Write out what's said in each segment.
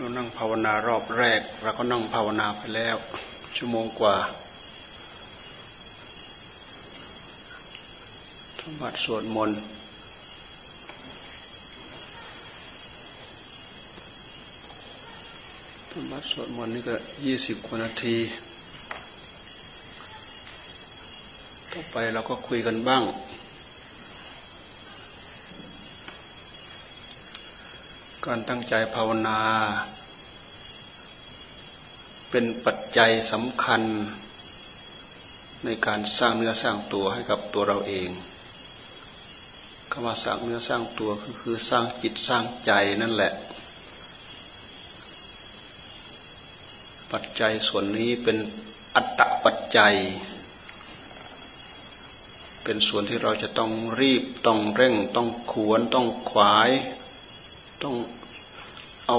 เรานั่งภาวนารอบแรก เราก็นั่งภาวนาไปแล้ว ชั่วโมงกว่าธรรมะสวดมนต์ธรรมะสวดมนต์นี่ก็ยี่สิบกว่านาที ต่อไปเราก็คุยกันบ้าง การตั้งใจภาวนา เป็นปัจจัยสำคัญ ในการสร้างเนื้อสร้างตัวให้กับตัวเราเองคำว่าสร้างเนื้อสร้างตัวก็คือสร้างจิตสร้างใจนั่นแหละ ปัจจัยส่วนนี้เป็นอัตตปัจจัย เป็นส่วนที่เราจะต้องรีบต้องเร่งต้องขวนต้องขวายต้อง เอา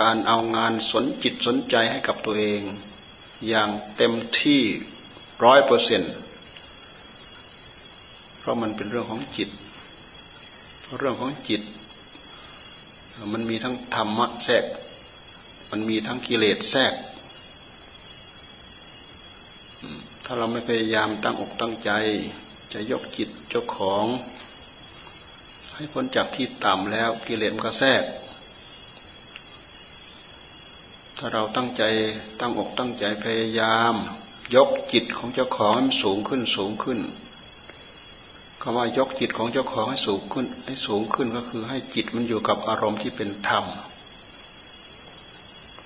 การเอางานสนจิตสนใจให้กับตัวเอง อย่างเต็มที่ร้อยเปอร์เซ็นต์เพราะมันเป็นเรื่องของจิต เรื่องของจิต มันมีทั้งธรรมะแทรก มันมีทั้งกิเลสแทรก ถ้าเราไม่พยายามตั้งอกตั้งใจ จะยกจิตเจ้าของ ให้พ้นจากที่ต่ำแล้วกิเลสมันก็แทรก ถ้าเราตั้งใจตั้งอกตั้งใจพยายาม ยกจิตของเจ้าของให้มันสูงขึ้นสูงขึ้นคำว่ายกจิตของเจ้าของให้สูงขึ้น ให้สูงขึ้นก็คือให้จิตมันอยู่กับอารมณ์ที่เป็นธรรม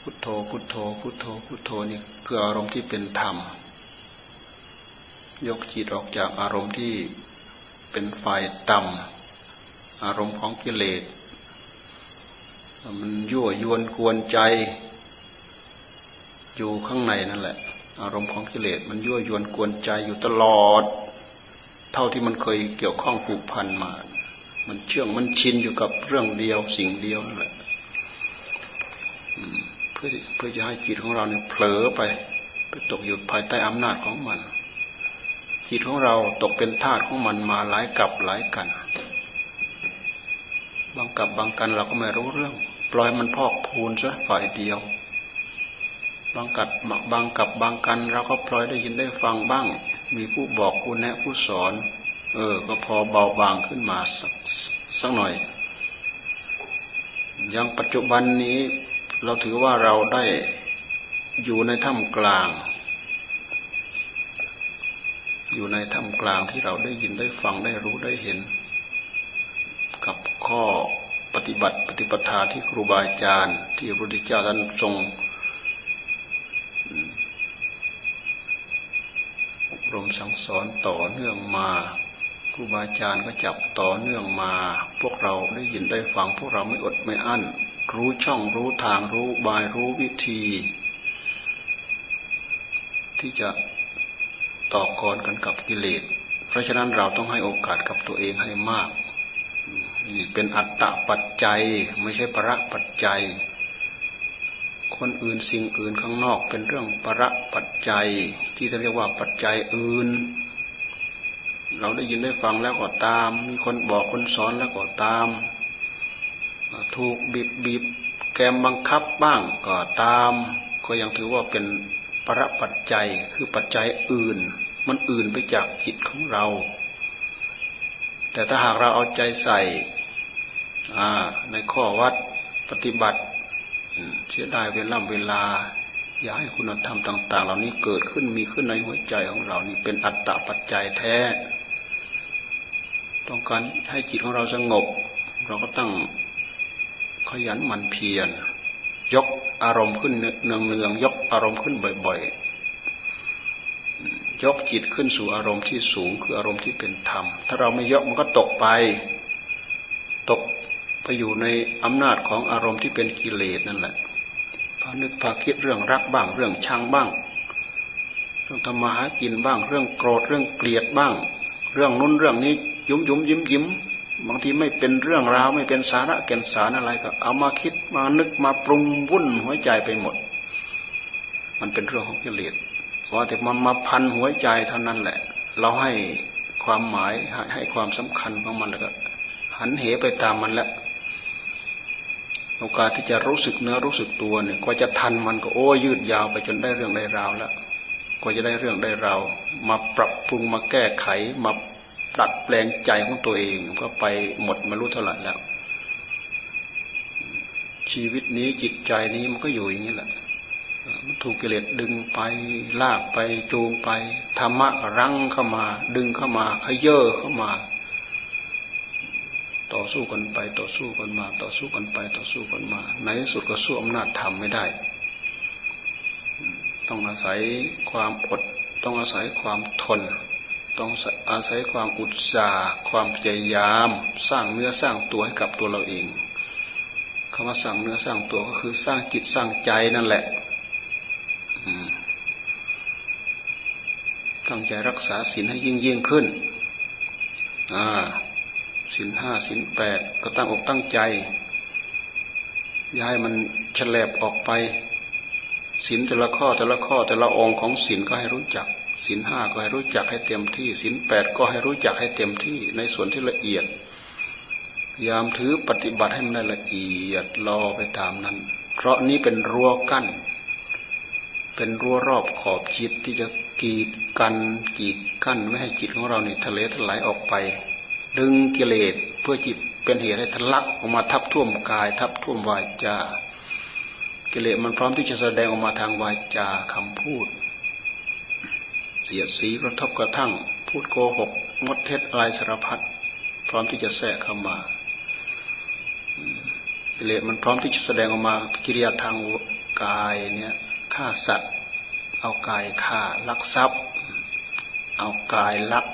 พุทโธพุทโธพุทโธพุทโธนี่คืออารมณ์ที่เป็นธรรม ยกจิตออกจากอารมณ์ที่เป็นฝ่ายต่ำอารมณ์ของกิเลสมันยั่วยวนกวนใจ อยู่ข้างในนั่นแหละ อารมณ์ของกิเลสมันยั่วยวนกวนใจอยู่ตลอด เท่าที่มันเคยเกี่ยวข้องผูกพันมา มันเชื่องมันชินอยู่กับเรื่องเดียวสิ่งเดียวนั่นแหละเพื่อเพื่อจะให้จิตของเราเนี่ยเผลอไปไปตกอยู่ภายใต้อำนาจของมันจิตของเราตกเป็นทาสของมันมาหลายกับหลายกัน บางกับบางกันเราก็ไม่รู้เรื่อง ปล่อยมันพอกพูนซะฝ่ายเดียว บางกับบางกับบางกัน เราก็ปล่อยได้ยินได้ฟังบ้าง มีผู้บอกผู้แนะผู้สอน เออ ก็พอเบาบางขึ้นมาสักสักหน่อยยังปัจจุบันนี้เราถือว่าเราได้อยู่ในถ้ำกลาง อยู่ในถ้ำกลางที่เราได้ยินได้ฟังได้รู้ได้เห็น กับข้อปฏิบัติปฏิปทาที่ครูบาอาจารย์ ที่พระพุทธเจ้าท่านทรงอบ รมสั่งสอนต่อเนื่องมาครูบาอาจารย์ก็จับต่อเนื่องมา พวกเราได้ยินได้ฟังพวกเราไม่อดไม่อั้น รู้ช่องรู้ทางรู้บายรู้วิธี ที่จะต่อกรกันกับกิเลส เพราะฉะนั้นเราต้องให้โอกาสกับตัวเองให้มากนี่เป็นอัตตะปัจจัยไม่ใช่ประปัจจัย คนอื่นสิ่งอื่นข้างนอกเป็นเรื่องประปัจจัย ที่จะเรียกว่าปัจจัยอื่น เราได้ยินได้ฟังแล้วก็ตาม มีคนบอกคนสอนแล้วก็ตาม ถูกบีบบีบแกมบังคับบ้างก็ตาม ก็ยังถือว่าเป็นประปัจจัยคือปัจจัยอื่น มันอื่นไปจากจิตของเรา แต่ถ้าหากเราเอาใจใส่ในข้อวัดปฏิบัติ เสียดายเวลาเวลา อย่าให้คุณธรรมต่าง ๆ เหล่านี้เกิดขึ้นมีขึ้นในหัวใจของเรานี่เป็นอัตตปัจจัยแท้ ต้องการให้จิตของเราสงบ เราก็ตั้งขยันหมั่นเพียรยกอารมณ์ขึ้นเนืองเนืองยกอารมณ์ขึ้นบ่อย ๆ ยกจิตขึ้นสู่อารมณ์ที่สูงคืออารมณ์ที่เป็นธรรม ถ้าเราไม่ยกมันก็ตกไป ตก ไปอยู่ในอำนาจของอารมณ์ที่เป็นกิเลสนั่นแหละพานึกพาคิดเรื่องรักบ้าง เรื่องชังบ้าง เรื่องธรรมะหากินบ้าง เรื่องโกรธเรื่องเกลียดบ้าง เรื่องนู้นเรื่องนี้ยุ้มยุ้มยิ้มยิ้มบางทีไม่เป็นเรื่องราวไม่เป็นสาระแก่นสารอะไรก็ เอามาคิดมานึกมาปรุงวุ่นหัวใจไปหมด มันเป็นเรื่องของกิเลสว่าแต่มันมาพันหัวใจเท่านั้นแหละ เราให้ความหมายให้ความสำคัญของมันแล้วก็หันเหไปตามมันแล้ว โอกาสที่จะรู้สึกเนื้อรู้สึกตัวเนี่ยกว่าจะทันมันก็โอ้ยืดยาวไปจนได้เรื่องได้ราวแล้วกว่าจะได้เรื่องได้ราวมาปรับปรุงมาแก้ไข มาดัดแปลงใจของตัวเองก็ไปหมดมารู้เท่าไหร่แล้ว ชีวิตนี้จิตใจนี้มันก็อยู่อย่างนี้แหละมันถูกกิเลสดึงไปลากไปจูงไปธรรมะรั้งเข้ามา ดึงเข้ามาขย่อเข้ามา ต่อสู้กันไปต่อสู้กันมา ต่อสู้กันไปต่อสู้กันมา ในที่สุดก็สู้อำนาจธรรมไม่ได้ ต้องอาศัยความอด ต้องอาศัยความทน ต้องอาศัยความอุตสาห์ความพยายาม สร้างเนื้อสร้างตัวให้กับตัวเราเองคำว่าสร้างเนื้อสร้างตัวก็คือสร้างจิตสร้างใจนั่นแหละตั้งใจรักษาศีลให้ยิ่งยิ่งขึ้น อ่า ศีลห้าศีลแปดก็ตั้งอกตั้งใจ ย้ายมันฉลบออกไปศีลแต่ละข้อแต่ละข้อแต่ละองค์ของศีลก็ให้รู้จักศีลห้าก็ให้รู้จักให้เต็มที่ศีลแปดก็ให้รู้จักให้เต็มที่ในส่วนที่ละเอียด ยามถือปฏิบัติให้มันได้ละเอียดรอไปตามนั้น เพราะนี้เป็นรั้วกั้น เป็นรั้วรอบขอบจิตที่จะกีดกันกีดกั้นไม่ให้จิตของเราเนี่ยทะเลทลายออกไป ดึงกิเลสเพื่อจิตเป็นเหตุให้ทะลักออกมาทับท่วมกาย ทับท่วมวาจากิเลสมันพร้อมที่จะแสดงออกมาทางวาจาคำพูด เสียดสีกระทบกระทั่ง พูดโกหกมดเท็จอะไรสารพัดพร้อมที่จะแทรกเข้ามากิเลสมันพร้อมที่จะแสดงออกมากิริยาทางกายเนี่ยฆ่าสัตว์ เอากายฆ่าลักทรัพย์ เอากายลัก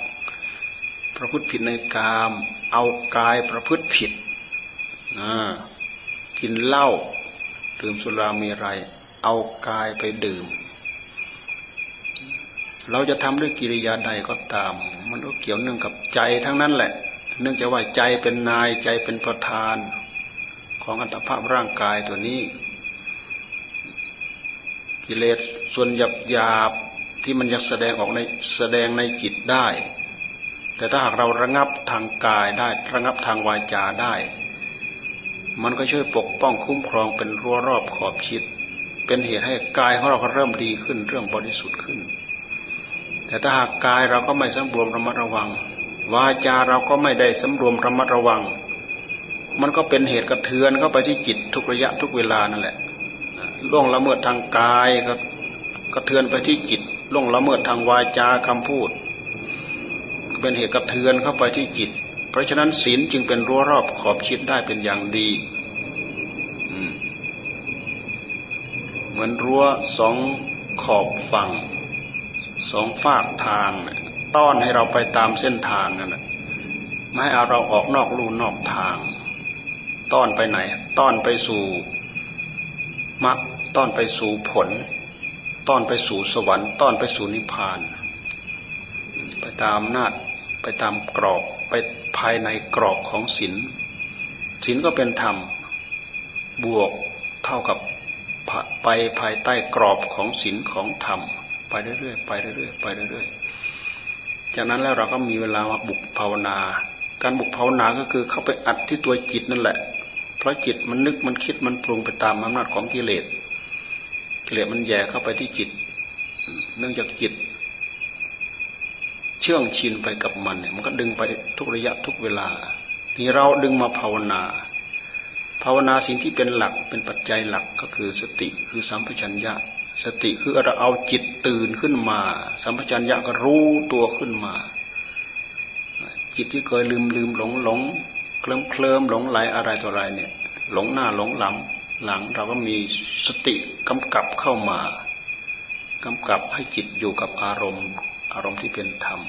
ประพฤติผิดในกาม เอากายประพฤติผิดนะกินเหล้าดื่มสุรามีไร เอากายไปดื่ม เราจะทำด้วยกิริยาใดก็ตาม มันก็เกี่ยวเนื่องกับใจทั้งนั้นแหละ เนื่องจากว่าใจเป็นนายใจเป็นประธาน ของอัตภาพร่างกายตัวนี้ กิเลสส่วนหยาบหยาบที่มันจะแสดงออกในแสดงในจิตได้ แต่ถ้าหากเราระงับทางกายได้ระงับทางวาจาได้ มันก็ช่วยปกป้องคุ้มครองเป็นรั้วรอบขอบชิด เป็นเหตุให้กายของเราเริ่มดีขึ้นเรื่องบริสุทธิ์ขึ้น แต่ถ้าหากกายเราก็ไม่สำรวมระมัดระวัง วาจาเราก็ไม่ได้สำรวมระมัดระวัง มันก็เป็นเหตุกระเทือนเข้าไปที่จิตทุกระยะทุกเวลานั่นแหละล่วงละเมิดทางกายก็กระเทือนไปที่จิตล่วงละเมิดทางวาจาคำพูด เป็นเหตุกระเทือนเข้าไปที่จิต เพราะฉะนั้นศีลจึงเป็นรั้วรอบขอบชิดได้เป็นอย่างดีเหมือนรั้วสองขอบฝั่งสองฝากทางต้อนให้เราไปตามเส้นทางนั่นแหละไม่ให้เอาเราออกนอกลู่นอกทาง ต้อนไปไหน ต้อนไปสู่มรรคต้อนไปสู่ผล ต้อนไปสู่สวรรค์ ต้อนไปสู่นิพพาน ไปตามนาจ ไปตามกรอบไปภายในกรอบของศีลศีลก็เป็นธรรม บวกเท่ากับไปภายใต้กรอบของศีลของธรรม ไปเรื่อยๆไปเรื่อยๆไปเรื่อยๆจากนั้นแล้วเราก็มีเวลามาบุกภาวนา การบุกภาวนาก็คือเข้าไปอัดที่ตัวจิตนั่นแหละ เพราะจิตมันนึกมันคิดมันปรุงไปตามอำนาจของกิเลสกิเลสมันแย่เข้าไปที่จิต เนื่องจากจิต เชื่องชินไปกับมันเนี่ยมันก็ดึงไปทุกระยะทุกเวลาที่เราดึงมาภาวนา ภาวนาสิ่งที่เป็นหลักเป็นปัจจัยหลักก็คือสติคือสัมปชัญญะ สติคือเราเอาจิตตื่นขึ้นมา สัมปชัญญะก็รู้ตัวขึ้นมา จิตที่เคยลืมลืมหลงหลงเคลิ้มเคลิ้มหลงไหลอะไรต่ออะไรเนี่ย หลงหน้าหลงหลังหลังเราก็มีสติกำกับเข้ามากำกับให้จิตอยู่กับอารมณ์ อารมณ์ที่เป็นธรรม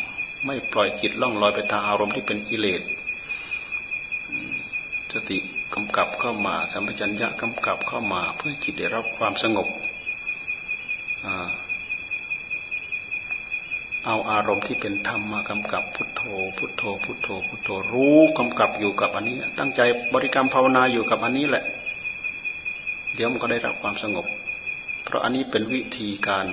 ไม่ปล่อยจิตล่องลอยไปตามอารมณ์ที่เป็นกิเลสสติกำกับเข้ามาสัมปชัญญะกำกับเข้ามาเพื่อจิตได้รับความสงบเอาอารมณ์ที่เป็นธรรมมากำกับพุทโธ พุทโธ พุทโธ พุทโธรู้กำกับอยู่กับอันนี้ ตั้งใจบริกรรมภาวนาอยู่กับอันนี้แหละ เดี๋ยวมันก็ได้รับความสงบ เพราะอันนี้เป็นวิธีการ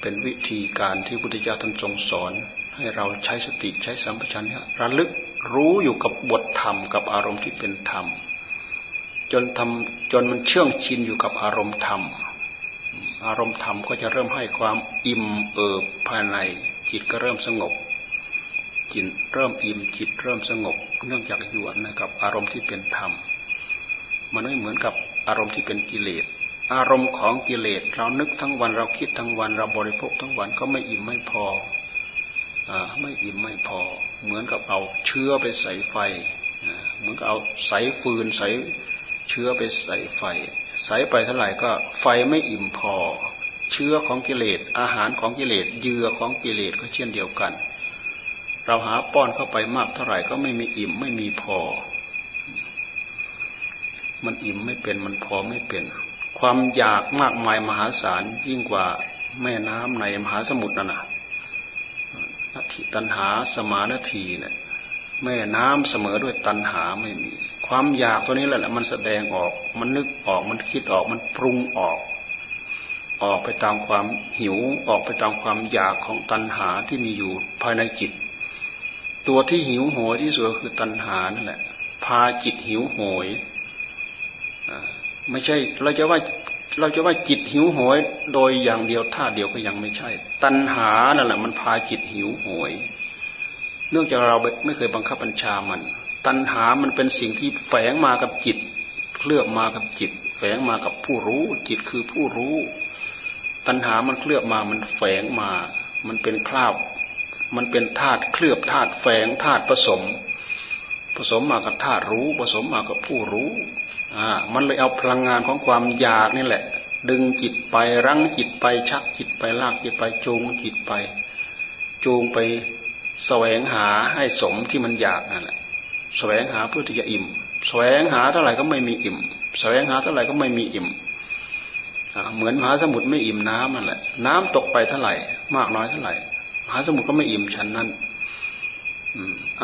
เป็นวิธีการที่พุทธเจ้าท่านทรงสอน ให้เราใช้สติใช้สัมปชัญญะระลึกรู้อยู่กับบทธรรมกับอารมณ์ที่เป็นธรรม จนทำจนมันเชื่องชินอยู่กับอารมณ์ธรรม อารมณ์ธรรมก็จะเริ่มให้ความอิ่มเอิบภายใน จิตก็เริ่มสงบจิตเริ่มอิ่มจิตเริ่มสงบ เนื่องจากอยู่นะครับอารมณ์ที่เป็นธรรม มันไม่เหมือนกับอารมณ์ที่เป็นกิเลส อารมณ์ของกิเลสเรานึกทั้งวันเราคิดทั้งวันเราบริโภคทั้งวันก็ไม่อิ่มไม่พออไม่อิ่มไม่พอ เหมือนกับเอาเชื้อไปใส่ไฟเหมือนกับเอาใส่ฟืนใส่เชื้อไปใส่ไฟ ใส่ไปเท่าไหร่ก็ไฟไม่อิ่มพอ เชื้อของกิเลสอาหารของกิเลสเยื่อของกิเลสก็เช่นเดียวกัน เราหาป้อนเข้าไปมากเท่าไหร่ก็ไม่มีอิ่มไม่มีพอ มันอิ่มไม่เป็นมันพอไม่เป็น ความอยากมากมายมหาศาลยิ่งกว่าแม่น้ำในมหาสมุทรนั่นนะนาทีตันหาสมานาทีเนี่ยแม่น้ำเสมอด้วยตันหาไม่มี ความอยากตัวนี้แหละ มันแสดงออก มันนึกออก มันคิดออก มันปรุงออก ออกไปตามความหิว ออกไปตามความอยากของตันหาที่มีอยู่ภายในจิต ตัวที่หิวโหยที่สุดคือตันหานั่นแหละ พาจิตหิวโหย ไม่ใช่ เราจะว่าเราจะว่าจิตหิวโหย โดยอย่างเดียวท่าเดียวก็ยังไม่ใช่ ตัณหานั่นแหละมันพาจิตหิวโหย เนื่องจากเราไม่เคยบังคับบัญชามัน ตัณหามันเป็นสิ่งที่แฝงมากับจิตเคลือบมากับจิต แฝงมากับผู้รู้ จิตคือผู้รู้ ตัณหามันเคลือบมามันแฝงมา มันเป็นคราบ มันเป็นธาตุเคลือบธาตุแฝงธาตุผสม ผสมมากับธาตุรู้ ผสมมากับผู้รู้ อ่ามันเลยเอาพลังงานของความอยากนี่แหละ ดึงจิตไปรั้งจิตไปชักจิตไปลากจิตไปจูงจิตไป จูงไปแสวงหาให้สมที่มันอยากนั่นแหละแสวงหาเพื่อที่จะอิ่ม แสวงหาเท่าไหร่ก็ไม่มีอิ่ม แสวงหาเท่าไหร่ก็ไม่มีอิ่มเหมือนมหาสมุทรไม่อิ่มน้ำนั่นแหละ น้ำตกไปเท่าไหร่ มากน้อยเท่าไหร่มหาสมุทรก็ไม่อิ่มฉันนั้น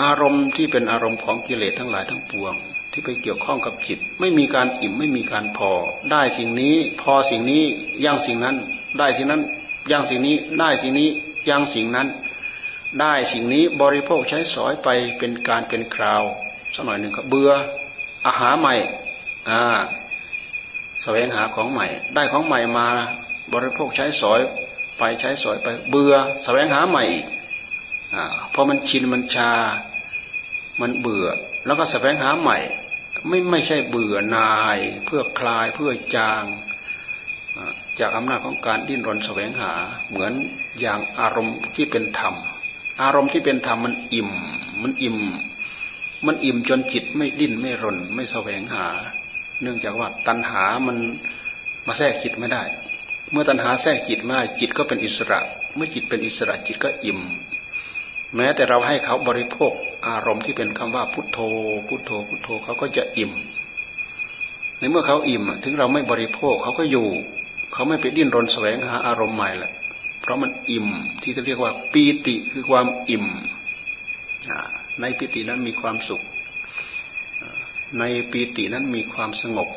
อารมณ์ที่เป็นอารมณ์ของกิเลสทั้งหลายทั้งปวง ที่ไปเกี่ยวข้องกับจิต ไม่มีการอิ่มไม่มีการพอ ได้สิ่งนี้พอสิ่งนี้ย่างสิ่งนั้น ได้สิ่งนั้นย่างสิ่งนี้ได้สิ่งนี้ย่างสิ่งนั้น ได้สิ่งนี้บริโภคใช้สอยไปเป็นการเป็นคราวสักหน่อยหนึ่งก็เบื่ออาหารใหม่อ่าแสวงหาของใหม่ ได้ของใหม่มาบริโภคใช้สอยไปใช้สอยไปเบื่อแสวงหาใหม่อ่าพอมันชินมันชา มันเบื่อ แล้วก็แสวงหาใหม่ ไม่ไม่ใช่เบื่อนาย เพื่อคลายเพื่อจาง จากอำนาจของการดิ้นรนแสวงหา เหมือนอย่างอารมณ์ที่เป็นธรรม อารมณ์ที่เป็นธรรมมันอิ่ม มันอิ่ม มันอิ่มจนจิตไม่ดิ้นไม่รน ไม่แสวงหา เนื่องจากว่าตัณหามันมาแทรกจิตไม่ได้ เมื่อตัณหาแทรกจิตไม่ได้จิตก็เป็นอิสระ เมื่อจิตเป็นอิสระจิตก็อิ่ม แม้แต่เราให้เขาบริโภค อารมณ์ที่เป็นคำว่าพุทโธ พุทโธ พุทโธเขาก็จะอิ่ม ในเมื่อเขาอิ่มถึงเราไม่บริโภคเขาก็อยู่ เขาไม่ไปดิ้นรนแสวงหาอารมณ์ใหม่แหละเพราะมันอิ่มที่จะเรียกว่าปีติคือความอิ่มในปีตินั้นมีความสุข ในปีตินั้นมีความสงบ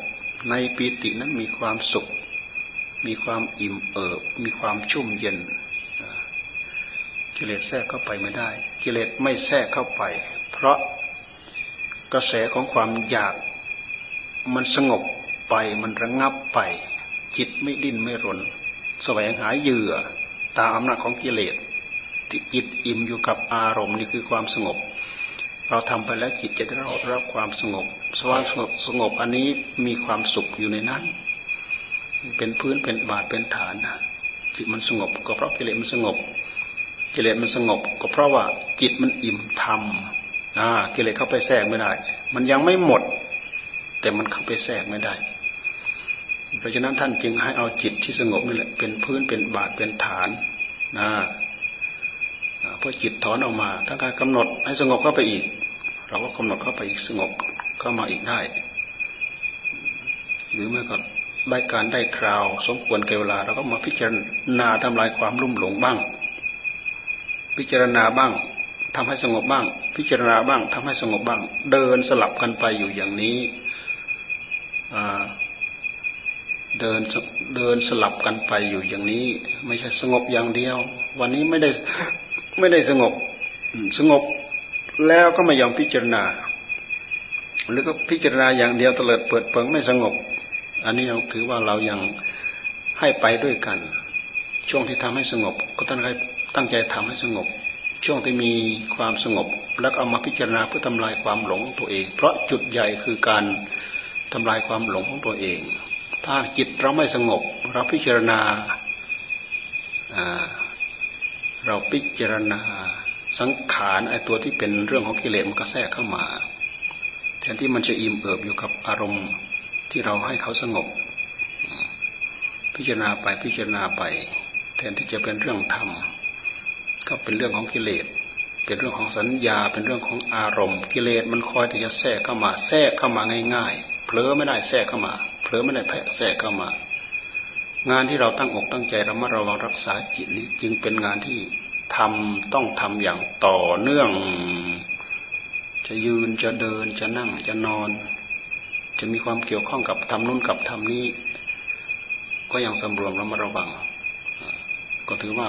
ในปีตินั้นมีความสุข มีความอิ่มเอิบ มีความชุ่มเย็นกิเลสแทรกเข้าไปไม่ได้ กิเลสไม่แทรกเข้าไป เพราะกระแสของความอยากมันสงบไปมันระงงับไป จิตไม่ดิ้นไม่รน แสวงหาเหยื่อตามอำนาจของกิเลสจิตอิ่มอยู่กับอารมณ์นี่คือความสงบ เราทำไปแล้วจิตจะได้รับความสงบ สว่างสงบอันนี้มีความสุขอยู่ในนั้น เป็นพื้นเป็นบาทเป็นฐานนะจิตมันสงบก็เพราะกิเลสมันสงบ กิเลสมันสงบ ก็เพราะว่าจิตมันอิ่มธรรมกิเลสเข้าไปแทรกไม่ได้ มันยังไม่หมด แต่มันเข้าไปแทรกไม่ได้ เพราะฉะนั้นท่านจึงให้เอาจิตที่สงบนี่แหละเป็นพื้นเป็นบาทเป็นฐานนะพอจิตถอนออกมาถ้าการกำหนดให้สงบเข้าไปอีก เราก็กำหนดเข้าไปอีกสงบเข้ามาอีกได้ หรือเมื่อก็ได้การได้คราว สมควรแก่เวลาเราก็มาพิจารณาทำลายความลุ่มหลงบ้าง พิจารณาบ้างทำให้สงบบ้าง พิจารณาบ้างทำให้สงบบ้าง เดินสลับกันไปอยู่อย่างนี้เดินเดินสลับกันไปอยู่อย่างนี้ ไม่ใช่สงบอย่างเดียว วันนี้ไม่ได้ไม่ได้สงบสงบแล้วก็ไม่ยอมพิจารณา หรือก็พิจารณาอย่างเดียวเตลิดเปิดเปิงไม่สงบ อันนี้เราถือว่าเรายังให้ไปด้วยกัน ช่วงที่ทำให้สงบ ก็ตั้งใจ ตั้งใจทำให้สงบ ช่วงที่มีความสงบ แล้วเอามาพิจารณาเพื่อทำลายความหลงตัวเอง เพราะจุดใหญ่คือการทำลายความหลงของตัวเอง ถ้าจิตเราไม่สงบ เราพิจารณาเราพิจารณาสังขารไอตัวที่เป็นเรื่องของกิเลสมันก็แทรกเข้ามา แทนที่มันจะอิ่มเอิบอยู่กับอารมณ์ที่เราให้เขาสงบ พิจารณาไปพิจารณาไป แทนที่จะเป็นเรื่องธรรม ก็เป็นเรื่องของกิเลส เป็นเรื่องของสัญญา เป็นเรื่องของอารมณ์ กิเลสมันคอยที่จะแทรกเข้ามาแทรกเข้ามาง่ายๆเผลอไม่ได้แทรกเข้ามาเผลอไม่ได้แผลแทรกเข้ามา งานที่เราตั้งอกตั้งใจระมัดระวังรักษาจิตนี้จึงเป็นงานที่ทำต้องทำอย่างต่อเนื่อง จะยืนจะเดินจะนั่งจะนอน จะมีความเกี่ยวข้องกับทำนู้นกับทำนี้ ก็ยังสำรวมระมัดระวัง ก็ถือว่า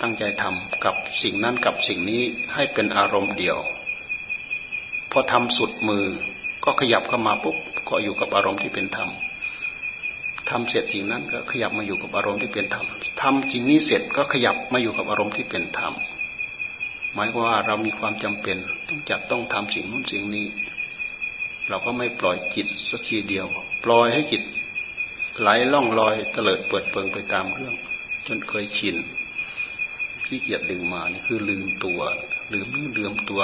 ตั้งใจทำกับสิ่งนั้นกับสิ่งนี้ให้เป็นอารมณ์เดียว พอทำสุดมือก็ขยับเข้ามาปุ๊บก็อยู่กับอารมณ์ที่เป็นธรรมทำเสร็จสิ่งนั้นก็ขยับมาอยู่กับอารมณ์ที่เป็นธรรมทำสิ่งนี้เสร็จก็ขยับมาอยู่กับอารมณ์ที่เป็นธรรมหมายว่าเรามีความจำเป็นต้องจัดต้องทำสิ่งนู้นสิ่งนี้ เราก็ไม่ปล่อยจิตสักทีเดียว ปล่อยให้จิตไหลล่องลอยเตลิดเปิดเปิงไปตามเรื่อง จนเคยชิน ขี้เกียจดึงมานี่คือลืมตัวลืมเรื่องเดือมตัว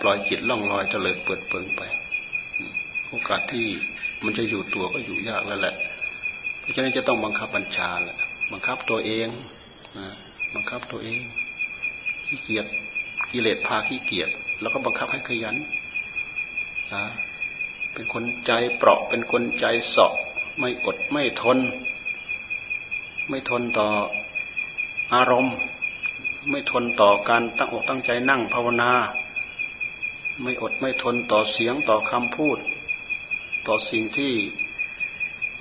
ปล่อยจิตล่องลอยเตลิดเปิดเปิงไป โอกาสที่มันจะอยู่ตัวก็อยู่ยากแล้วแหละ เพราะฉะนั้นจะต้องบังคับบัญชาแหละบังคับตัวเองนะบังคับตัวเองขี้เกียจกิเลสพาขี้เกียจแล้วก็บังคับให้ขยันเป็นคนใจเปราะเป็นคนใจเสาะไม่อดไม่ทน ไม่ทนต่อ อารมณ์ ไม่ทนต่อการตั้งอกตั้งใจนั่งภาวนา ไม่อดไม่ทนต่อเสียงต่อคำพูด ต่อสิ่งที่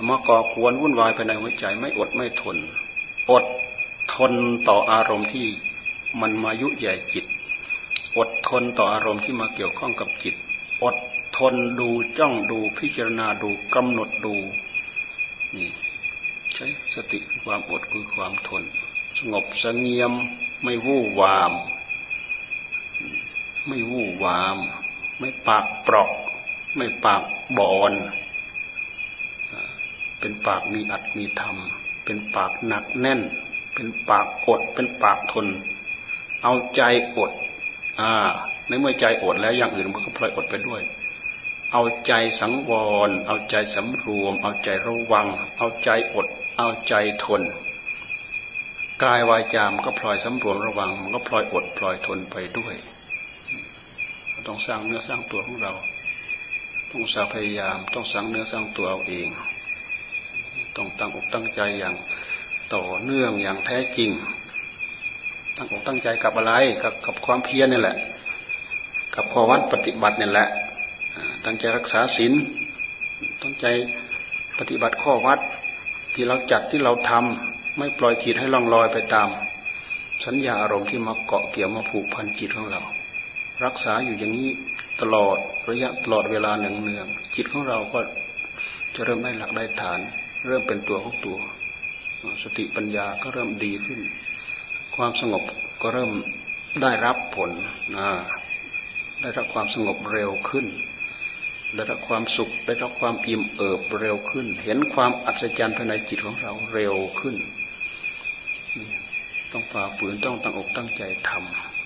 มาก่อกวนวุ่นวายภายในหัวใจ ไม่อดไม่ทน อดทนต่ออารมณ์ที่มันมายุใหญ่จิต อดทนต่ออารมณ์ที่มาเกี่ยวข้องกับจิต อดทนดูจ้องดูพิจารณาดูกำหนดดูนี่ใช้สติคือความอดคือความทน สงบสงเงียม ไม่วู่วาม ไม่วู่วาม ไม่ปากเปราะ ไม่ปากบอนเป็นปากมีอัดมีธรรม เป็นปากหนักแน่น เป็นปากอด เป็นปากทน เอาใจอด อ่า ในเมื่อใจอดแล้วอย่างอื่นมันก็พลอยอดไปด้วยเอาใจสังวร เอาใจสำรวม เอาใจระวัง เอาใจอด เอาใจทน กายวายจามก็พลอยสำรวมระวัง มันก็พลอยอดพลอยทนไปด้วยต้องสร้างเนื้อสร้างตัวของเรา ต้องสาพยายาม ต้องสังเนื้อสร้างตัวเอาเอง ต้องตั้งอกตั้งใจอย่างต่อเนื่องอย่างแท้จริง ตั้งอกตั้งใจกับอะไรกับกับความเพียรนี่แหละ กับข้อวัดปฏิบัตินี่แหละ ตั้งใจรักษาศีล ตั้งใจปฏิบัติข้อวัดที่เราจัดที่เราทำ ไม่ปล่อยจิตให้ล่องลอยไปตาม สัญญาอารมณ์ที่มาเกาะเกี่ยวมาผูกพันจิตของเรา รักษาอยู่อย่างนี้ตลอดระยะตลอดเวลาหนึ่งเนืองจิตของเราก็จะเริ่มได้หลักได้ฐาน เริ่มเป็นตัวของตัว สติปัญญาก็เริ่มดีขึ้น ความสงบก็เริ่มได้รับผลนะได้รับความสงบเร็วขึ้น ได้รับความสุข ได้รับความอิ่มเอิบเร็วขึ้น เห็นความอัศจรรย์ภายในจิตของเราเร็วขึ้น ต้องฝ่าฝืนต้องตั้งอกตั้งใจท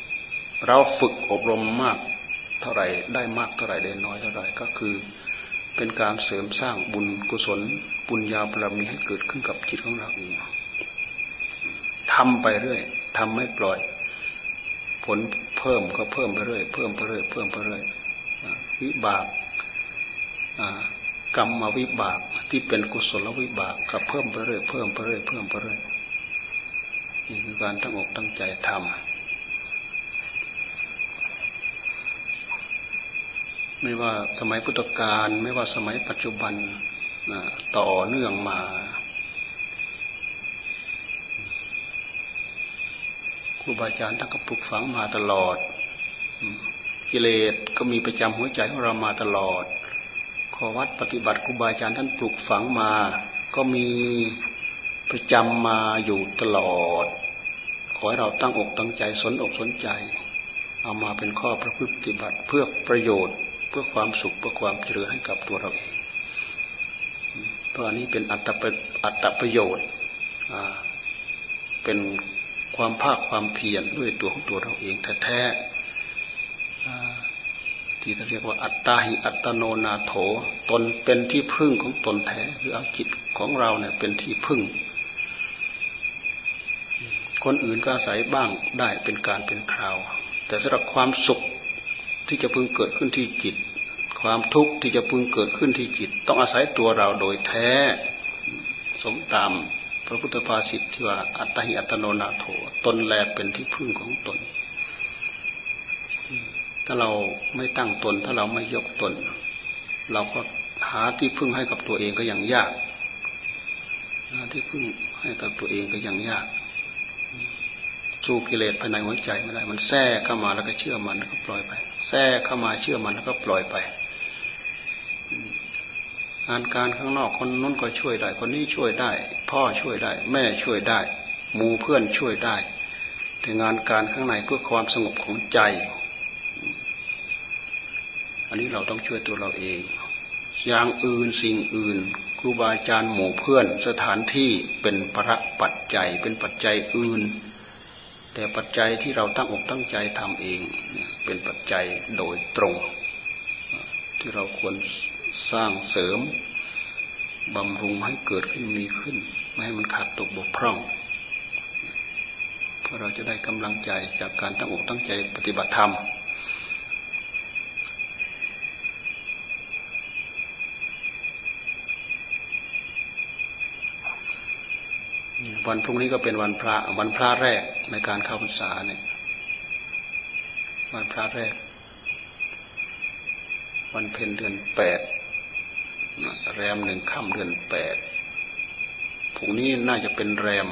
ำเราฝึกอบรมมากเท่าไรได้มากเท่าไรได้น้อยเท่าไรก็คือ เป็นการเสริมสร้างบุญกุศลบุญญาบารมีให้เกิดขึ้นกับจิตของเราเองทำไปเรื่อยทำไม่ปล่อย ผลเพิ่มก็เพิ่มไปเรื่อยเพิ่มไปเรื่อยเพิ่มไปเรื่อยวิบากกรรมมาวิบากที่เป็นกุศลวิบากก็เพิ่มไปเรื่อยเพิ่มไปเรื่อยเพิ่มไปเรื่อย นี่คือการตั้งอกตั้งใจทำไม่ว่าสมัยพุทธกาลไม่ว่าสมัยปัจจุบันนะต่อเนื่องมา ครูบาอาจารย์ท่านก็ปลูกฝังมาตลอด กิเลสก็มีประจำหัวใจของเรามาตลอด ขอวัดปฏิบัติครูบาอาจารย์ท่านปลูกฝังมา ก็มี ประจำมาอยู่ตลอด ขอให้เราตั้งอกตั้งใจสนอกสนใจ เอามาเป็นข้อประพฤติปฏิบัติเพื่อประโยชน์ เพื่อความสุขเพื่อความเจริญให้กับตัวเราเองเพราะอันนี้เป็นอัตปอัตประโยชน์เป็นความภาคความเพียรด้วยตัวของตัวเราเองแท้ๆที่เรียกว่าอัตตาหิอัตโนนาโถ ตนเป็นที่พึ่งของตนแท้คือเอาจิตของเราเนี่ยเป็นที่พึ่ง คนอื่นก็อาศัยบ้างได้เป็นการเป็นคราว แต่สำหรับความสุขที่จะพึงเกิดขึ้นที่จิต ความทุกข์ที่จะพึงเกิดขึ้นที่จิต ต้องอาศัยตัวเราโดยแท้ สมตามพระพุทธภาษิตที่ว่าอัตหิอัตโนนาโถตนแลเป็นที่พึ่งของตน ถ้าเราไม่ตั้งตน ถ้าเราไม่ยกตน เราก็หาที่พึ่งให้กับตัวเองก็ยังยากหาที่พึ่งให้กับตัวเองก็ยังยาก สู้กิเลสภายในหัวใจไม่ได้ มันแทรกเข้ามาแล้วก็เชื่อมันแล้วก็ปล่อยไป แทรกเข้ามาเชื่อมันแล้วก็ปล่อยไป งานการข้างนอกคนนู้นก็ช่วยได้ คนนี้ช่วยได้ พ่อช่วยได้ แม่ช่วยได้หมู่เพื่อนช่วยได้ แต่งานการข้างในเพื่อความสงบของใจ อันนี้เราต้องช่วยตัวเราเอง อย่างอื่นสิ่งอื่นครูบาอาจารย์หมู่เพื่อนสถานที่เป็นประปัจจัยเป็นปัจจัยอื่น แต่ปัจจัยที่เราตั้งอกตั้งใจทำเองเป็นปัจจัยโดยตรง ที่เราควรสร้างเสริมบำรุงให้เกิดขึ้นมีขึ้น ไม่ให้มันขาดตกบกพร่องเพื่อเราจะได้กำลังใจจากการตั้งอกตั้งใจปฏิบัติธรรมวันพรุ่งนี้ก็เป็นวันพระวันพระแรก ในการเข้าพรรษาเนี่ยวันพระแรก วันเพ็ญเดือนแปดแรมหนึ่งค่ำเดือนแปดพรุ่งนี้น่าจะเป็นแรม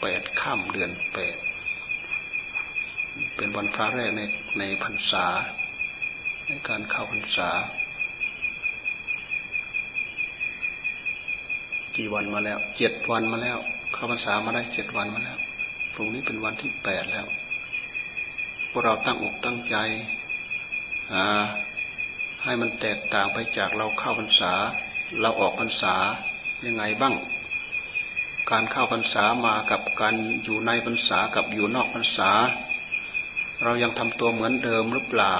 แปดค่ำเดือนแปดเป็นวันพระแรกในในพรรษา ในการเข้าพรรษา กี่วันมาแล้วเจ็ดวันมาแล้ว เข้าพรรษามาได้เจ็ดวันมาแล้ว พรุ่งนี้เป็นวันที่แปดแล้ว พวกเราตั้งอกตั้งใจให้มันแตกต่างไปจากเราเข้าพรรษา เราออกพรรษายังไงบ้าง การเข้าพรรษามากับการอยู่ในพรรษากับอยู่นอกพรรษา เรายังทำตัวเหมือนเดิมหรือเปล่า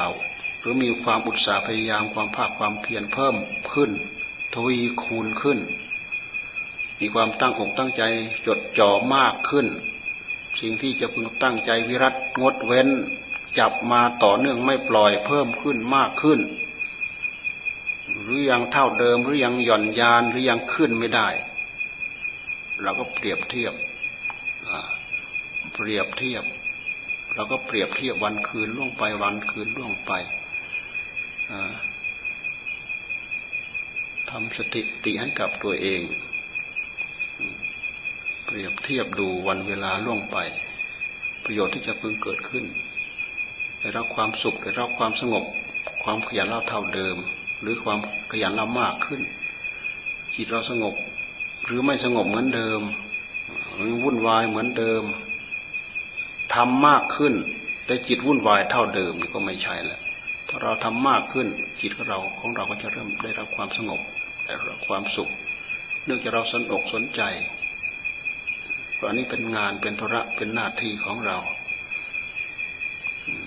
หรือมีความอุตสาห์พยายามความภาคความเพียรเพิ่มขึ้น ทวีคูณขึ้น มีความตั้งอกตั้งใจจดจ่อมากขึ้น สิ่งที่จะพึงตั้งใจวิรัตงดเว้น จับมาต่อเนื่องไม่ปล่อยเพิ่มขึ้นมากขึ้น หรือยังเท่าเดิมหรือยังหย่อนยานหรือยังขึ้นไม่ได้ เราก็เปรียบเทียบเปรียบเทียบ เราก็เปรียบเทียบวันคืนล่วงไปวันคืนล่วงไปทำสติติให้กับตัวเอง เปรียบเทียบดูวันเวลาล่วงไป ประโยชน์ที่จะพึงเกิดขึ้นได้รับความสุขได้รับความสงบ ความขยันเล่าเท่าเดิม หรือความขยันเรามากขึ้น จิตเราสงบ หรือไม่สงบเหมือนเดิมหรือวุ่นวายเหมือนเดิมทำมากขึ้น แต่จิตวุ่นวายเท่าเดิมก็ไม่ใช่แล้วถ้าเราทำมากขึ้น จิตของเราของเราก็จะเริ่มได้รับความสงบได้รับความสุข เนื่องจากเราสนอกสนใจ ราะอันนี้เป็นงานเป็นธุระเป็นหน้าที่ของเรา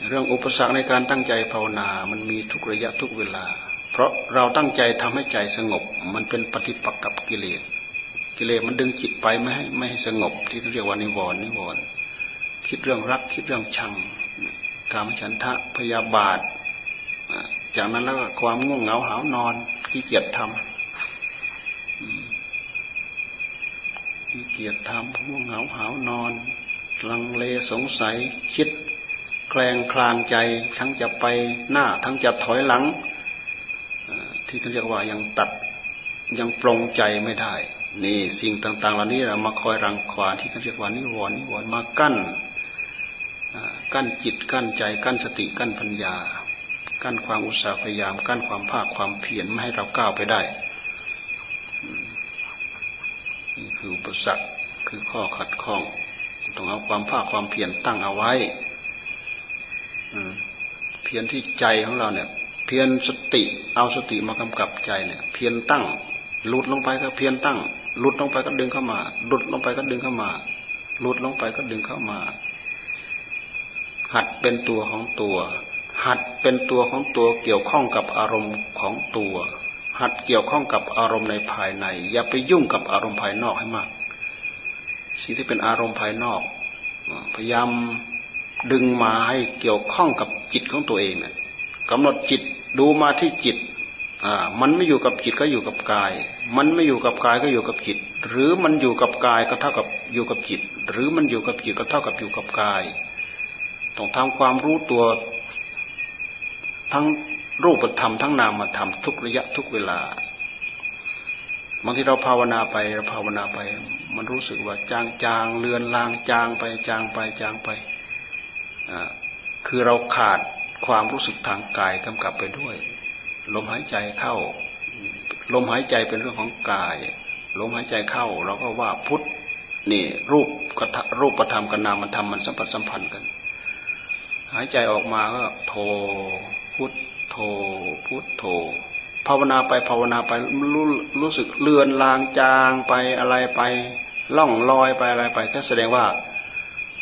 เรื่องอุปสรรคในการตั้งใจภาวนามันมีทุกระยะทุกเวลา เพราะเราตั้งใจทำให้ใจสงบ มันเป็นปฏิปักษ์กับกิเลสกิเลสมันดึงจิตไปไม่ให้ไม่ให้สงบ ที่เรียกว่านิวรณ์นิวรณ์คิดเรื่องรักคิดเรื่องชังกามฉันทะพยาบาทจากนั้นแล้วก็ความง่วงเหงาหานอนขี้เกียจทำ เกียจทำง่วงเหงาหานอน ลังเลสงสัยคิด แคลงคลางใจทั้งจะไปหน้าทั้งจะถอยหลัง ที่ท่านเรียกว่ายังตัดยังปรงใจไม่ได้ นี่สิ่งต่าง ๆ เหล่านี้เรามาคอยรังควานที่ท่านเรียกว่านิวรณ์นิวรณ์มากั้นกั้นจิตกั้นใจกั้นสติกั้นปัญญา กั้นความอุตสาห์พยายาม กั้นความภาคความเพียรไม่ให้เราก้าวไปได้ นี่คืออุปสรรคคือข้อขัดข้อง ต้องเอาความภาคความเพียรตั้งเอาไว้เพียรที่ใจของเราเนี่ย เพียรสติ เอาสติมากำกับใจเนี่ย เพียรตั้ง หลุดลงไปก็เพียรตั้ง หลุดลงไปก็ดึงเข้ามา หลุดลงไปก็ดึงเข้ามา หลุดลงไปก็ดึงเข้ามา หัดเป็นตัวของตัว หัดเป็นตัวของตัวเกี่ยวข้องกับอารมณ์ของตัว หัดเกี่ยวข้องกับอารมณ์ในภายใน อย่าไปยุ่งกับอารมณ์ภายนอกให้มาก สิ่งที่เป็นอารมณ์ภายนอก พยายามดึงมาให้เกี่ยวข้องกับจิตของตัวเองเนี่ยกำหนดจิตดูมาที่จิตอ่ามันไม่อยู่กับจิตก็อยู่กับกาย มันไม่อยู่กับกายก็อยู่กับจิต หรือมันอยู่กับกายก็เท่ากับอยู่กับจิต หรือมันอยู่กับจิตก็เท่ากับอยู่กับกาย ต้องทำความรู้ตัว ทั้ง รูปธรรมทั้งนามธรรมทุกระยะทุกเวลาบางทีเราภาวนาไปเราภาวนาไป มันรู้สึกว่าจางจางเลือนลางจางไปจางไปจางไปคือเราขาดความรู้สึกทางกายกำกับไปด้วย ลมหายใจเข้า ลมหายใจเป็นเรื่องของกาย ลมหายใจเข้าเราก็ว่าพุทธนี่รูปกับรูปประธรรมกับนามธรรมมันสัมผัสสัมพันธ์กัน หายใจออกมาก็โทพุทธ โทพุทโทภาวนาไปภาวนาไปรู้รู้สึกเลือนลางจางไปอะไรไป ล่องลอยไปอะไรไปก็แสดงว่า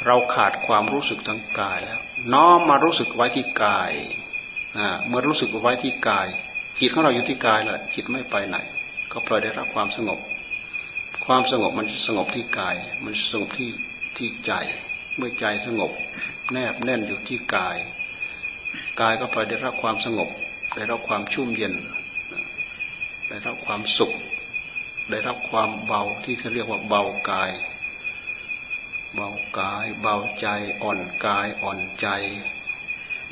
เราขาดความรู้สึกทางกายแล้ว น้อมมารู้สึกไว้ที่กายเมื่อรู้สึกไว้ที่กาย จิตของเราอยู่ที่กายแหละจิตไม่ไปไหน ก็ปล่อยได้รับความสงบ ความสงบมันสงบที่กาย มันสงบที่ที่ใจ เมื่อใจสงบ แนบแน่นอยู่ที่กาย กายก็ไปได้รับความสงบ ได้รับความชุ่มเย็น ได้รับความสุข ได้รับความเบาที่เขาเรียกว่าเบากาย เบากายเบาใจอ่อนกายอ่อนใจ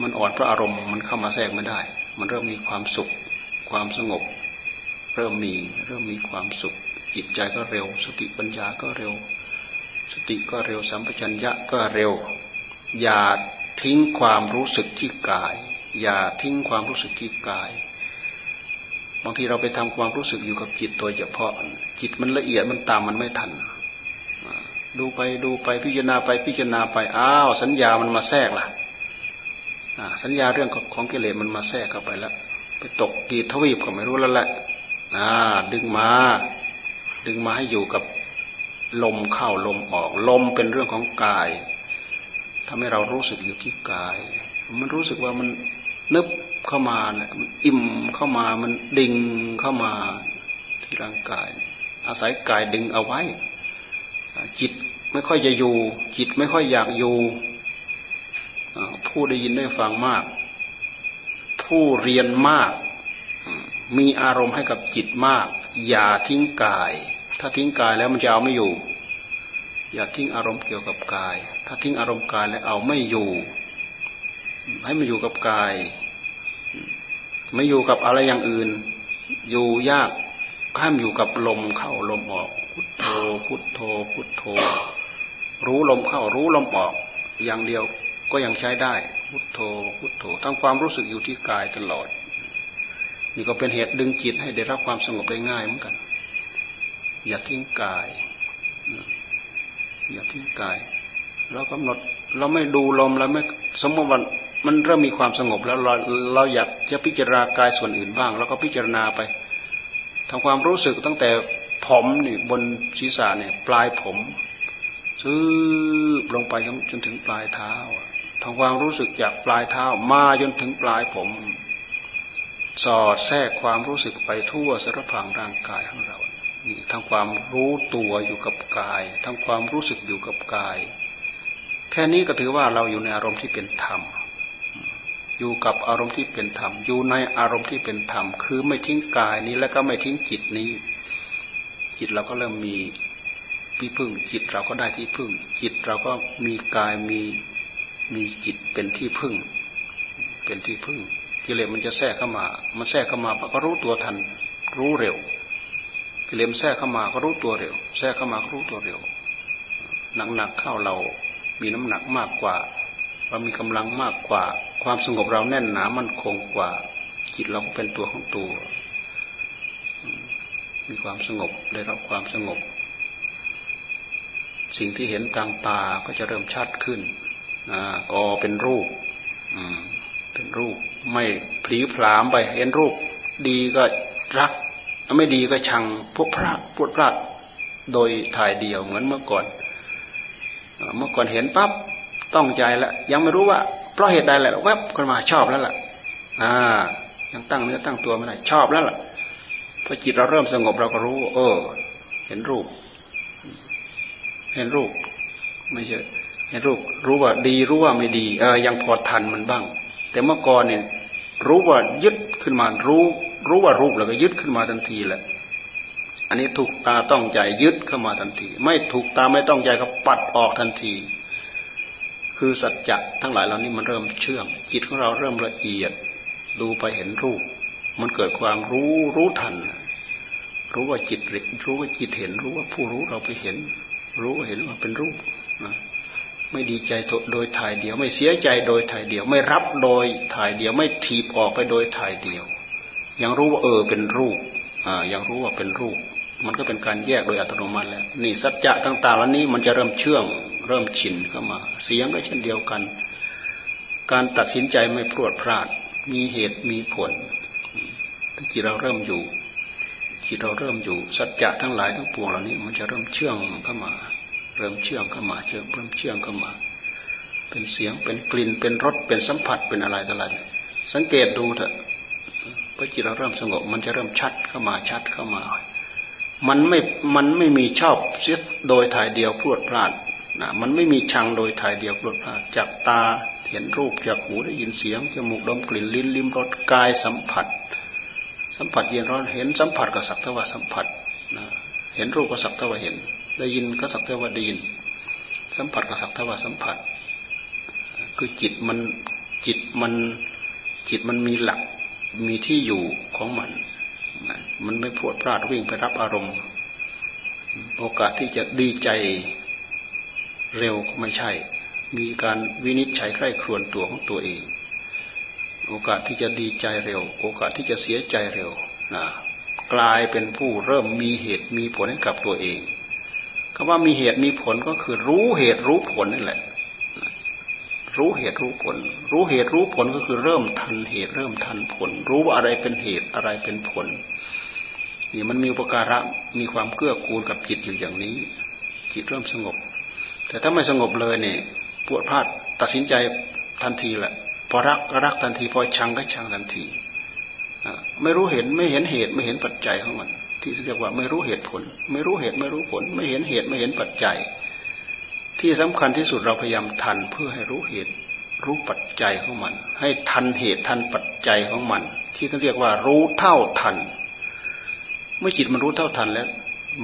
มันอ่อนเพราะอารมณ์มันเข้ามาแทรกไม่ได้ มันเริ่มมีความสุข ความสงบ เริ่มมีเริ่มมีความสุขจิตใจก็เร็ว สติปัญญาก็เร็ว สติก็เร็วสัมปชัญญะก็เร็วอย่า ทิ้งความรู้สึกที่กาย อย่าทิ้งความรู้สึกที่กาย บางทีเราไปทำความรู้สึกอยู่กับจิตโดยเฉพาะ จิตมันละเอียดมันตามมันไม่ทัน ดูไปดูไปพิจารณาไปพิจารณาไปอ้าวสัญญามันมาแทรกล่ะสัญญาเรื่องของกิเลสมันมาแทรกเข้าไปแล้วไปตกกีทวีปก็ไม่รู้แล้วแหละดึงมาดึงมาให้อยู่กับลมเข้าลมออก ลมเป็นเรื่องของกาย ทำให้เรารู้สึกอยู่ที่กาย มันรู้สึกว่ามันนึบเข้ามาเนี่ยมันอิ่มเข้ามามันดิ่งเข้ามาที่ร่างกาย อาศัยกายดึงเอาไว้ จิตไม่ค่อยจะอยู่ จิตไม่ค่อยอยากอยู่ผู้ได้ยินได้ฟังมาก ผู้เรียนมาก มีอารมณ์ให้กับจิตมาก อย่าทิ้งกาย ถ้าทิ้งกายแล้วมันจะเอาไม่อยู่ อย่าทิ้งอารมณ์เกี่ยวกับกาย ถ้าทิ้งอารมณ์กายแล้วเอาไม่อยู่ ให้มันอยู่กับกาย ไม่อยู่กับอะไรอย่างอื่น อยู่ยากข้ามอยู่กับลมเข้าลมออก พุทโธพุทโธพุทโธ รู้ลมเข้ารู้ลมออก อย่างเดียวก็ยังใช้ได้ พุทโธพุทโธทั้งความรู้สึกอยู่ที่กายตลอดนี่ก็เป็นเหตุดึงจิตให้ได้รับความสงบได้ง่ายเหมือนกัน อย่าทิ้งกาย อย่าทิ้งกาย เรากำหนดเราไม่ดูลมเราไม่สมมติว่ามันเริ่มมีความสงบแล้วเราเราอยากจะพิจารณากายส่วนอื่นบ้างเราก็พิจารณาไปทำความรู้สึกตั้งแต่ผมนี่บนศีรษะเนี่ยปลายผมซื้อลงไปจนถึงปลายเท้าทำความรู้สึกจากปลายเท้ามาจนถึงปลายผม สอดแทรกความรู้สึกไปทั่วสารพางร่างกายของเรานี่ทำความรู้ตัวอยู่กับกายทำความรู้สึกอยู่กับกาย แค่นี้ก็ถือว่าเราอยู่ในอารมณ์ที่เป็นธรรม อยู่กับอารมณ์ที่เป็นธรรม อยู่ในอารมณ์ที่เป็นธรรม คือไม่ทิ้งกายนี้และก็ไม่ทิ้งจิตนี้ จิตเราก็เริ่มมีที่พึ่ง จิตเราก็ได้ที่พึ่ง จิตเราก็มีกายมีมีจิตเป็นที่พึ่ง เป็นที่พึ่งกิเลสมันจะแทรกเข้ามา มันแทรกเข้ามาก็รู้ตัวทัน รู้เร็ว กิเลสแทรกเข้ามาก็รู้ตัวเร็ว แทรกเข้ามาก็รู้ตัวเร็ว หนักๆเข้าเรา มีน้ำหนักมากกว่าเรามีกำลังมากกว่า ความสงบเราแน่นหนามันคงกว่า จิตเราเป็นตัวของตัว มีความสงบได้รับความสงบ สิ่งที่เห็นทางตาก็จะเริ่มชัดขึ้นอ๋อเป็นรูปเป็นรูป ไม่ผลีผลามไปเห็นรูป ดีก็รัก ไม่ดีก็ชังพวกพระพวกพระโดยถ่ายเดียวเหมือนเมื่อก่อน เมื่อก่อนเห็นปั๊บต้องใจแล้วยังไม่รู้ว่า เพราะเหตุใดแหละแวบขึ้นมาชอบแล้วล่ะ อ่า ยังตั้งเนื้อตั้งตัวไม่ได้ชอบแล้วล่ะพอจิตเราเริ่มสงบเราก็รู้ เออ เห็นรูป เห็นรูป ไม่ใช่เห็นรูป รู้ว่าดีรู้ว่าไม่ดี เออ ยังพอทันมันบ้าง แต่เมื่อก่อนเนี่ยรู้ว่ายึดขึ้นมารู้ รู้ว่ารูปแล้วก็ยึดขึ้นมาทันทีแหละ อันนี้ถูกตาต้องใจยึดเข้ามาทันที ไม่ถูกตาไม่ต้องใจก็ปัดออกทันที คือสัจจะทั้งหลายเหล่านี้มันเริ่มเชื่อม จิตของเราเริ่มละเอียด ดูไปเห็นรูป มันเกิดความรู้รู้ทัน รู้ว่าจิตรู้ว่าจิตเห็น รู้ว่าผู้รู้เราไปเห็น รู้ว่าเห็นว่าเป็นรูปนะไม่ดีใจโดยถ่ายเดียว ไม่เสียใจโดยถ่ายเดียว ไม่รับโดยถ่ายเดียว ไม่ถีบออกไปโดยถ่ายเดียว ยังรู้ว่าเออเป็นรูปอ่ายังรู้ว่าเป็นรูป มันก็เป็นการแยกโดยอัตโนมัติแล้วนี่สัจจะต่างๆเหล่านี้มันจะเริ่มเชื่อง เริ่มชินเข้ามา เสียงก็เช่นเดียวกัน การตัดสินใจไม่พรวดพลาด มีเหตุมีผลถ้าจิตเราเริ่มอยู่จิตเราเริ่มอยู่สัจจะทั้งหลายทั้งปวงเหล่านี้ มันจะเริ่มเชื่องเข้ามา เริ่มเชื่องเข้ามาเชื่อเริ่มเชื่องเข้ามา เป็นเสียงเป็นกลิ่นเป็นรสเป็นสัมผัสเป็นอะไรต่ออะไรสังเกตดูเถอะพอจิตเราเริ่มสงบมันจะเริ่มชัดเข้ามาชัดเข้ามา มันไม่มันไม่มีชอบเสียโดยถ่ายเดียวพรวดพลาดนะมันไม่มีชังโดยถ่ายเดียวพรวดพลาดจากตาเห็นรูปจากหูได้ยินเสียงจมูกดมกลิ่นลิ้นลิ้มรสกายสัมผัส สัมผัสเย็นร้อนเห็นสัมผัสกับสักทว่าสัมผัสนะเห็นรูปก็สักทว่าเห็น ได้ยินก็สักทว่าได้ยิน สัมผัสกับสักทว่าสัมผัส คือจิตมันจิตมันจิตมันมีหลักมีที่อยู่ของมัน มันไม่พวดพลาดวิ่งไปรับอารมณ์ โอกาสที่จะดีใจเร็วก็ไม่ใช่ มีการวินิจฉัยใคร่ครวญตัวของตัวเอง โอกาสที่จะดีใจเร็ว โอกาสที่จะเสียใจเร็วนะกลายเป็นผู้เริ่มมีเหตุมีผลให้กับตัวเองคำว่ามีเหตุมีผลก็คือรู้เหตุรู้ผลนั่นแหละ รู้เหตุรู้ผล รู้เหตุรู้ผลก็คือเริ่มทันเหตุเริ่มทันผล รู้ว่าอะไรเป็นเหตุอะไรเป็นผล นี่มันมีอุปการะมีความเกื้อกูลกับจิตอยู่อย่างนี้ จิตเริ่มสงบ แต่ถ้าไม่สงบเลยเนี่ยปวดพลาดตัดสินใจทันทีแหละพอรักก็รักทันที พอชังก็ชังทันทีไม่รู้เห็นไม่เห็นเหตุไม่เห็นปัจจัยของมัน ที่เรียกว่าไม่รู้เหตุผล ไม่รู้เหตุไม่รู้ผล ไม่เห็นเหตุไม่เห็นปัจจัย ที่สำคัญที่สุดเราพยายามทันเพื่อให้รู้เหตุรู้ปัจจัยของมัน ให้ทันเหตุทันปัจจัยของมัน ที่เขาเรียกว่ารู้เท่าทัน เมื่อจิตมันรู้เท่าทันแล้ว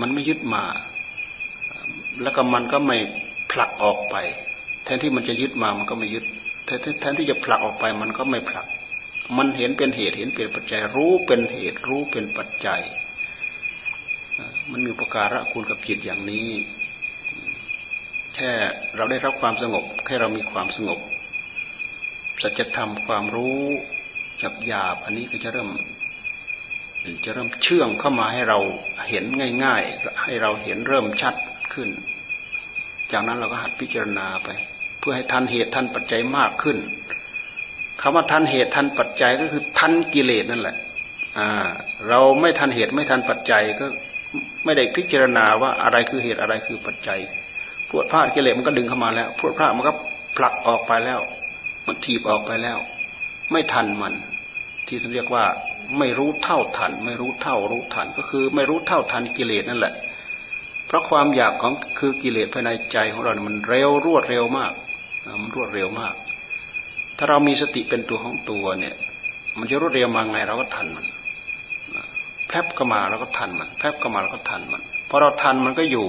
มันไม่ยึดมา แล้วก็มันก็ไม่ผลักออกไป แทนที่มันจะยึดมามันก็ไม่ยึดแทนที่จะผลักออกไปมันก็ไม่ผลัก มันเห็นเป็นเหตุเห็นเป็นปัจจัย รู้เป็นเหตุรู้เป็นปัจจัย มันมีประการะคุณกับจิตอย่างนี้ แค่เราได้รับความสงบ แค่เรามีความสงบสัจธรรมความรู้จับหยาบอันนี้ก็จะเริ่ม จะเริ่มเชื่องเข้ามาให้เราเห็นง่าย ๆ ให้เราเห็นเริ่มชัดขึ้น จากนั้นเราก็หัดพิจารณาไป เพื่อให้ทันเหตุทันปัจจัยมากขึ้นคำว่าทันเหตุทันปัจจัยก็คือทันกิเลสนั่นแหละเราไม่ทันเหตุไม่ทันปัจจัยก็ไม่ได้พิจารณาว่าอะไรคือเหตุอะไรคือปัจจัยพวดพลาดกิเลสมันก็ดึงเข้ามาแล้วพวดพลาดมันก็ผลักออกไปแล้ว มันถีบออกไปแล้ว ไม่ทันมัน ที่เรียกว่า ไม่รู้เท่าทัน ไม่รู้เท่ารู้ทันก็คือ ไม่รู้เท่าทันกิเลสนั่นแหละ เพราะความอยากของคือกิเลสภายในใจของเรา มันเร็วรวดเร็วมาก มันรวดเร็วมาก ถ้าเรามีสติเป็นตัวของตัวเนี่ย มันจะรวดเร็วมาไงเราก็ทันมันแพบก็มาเราก็ทันมันแพบก็มาเราก็ทันมันพอเราทันมันก็อยู่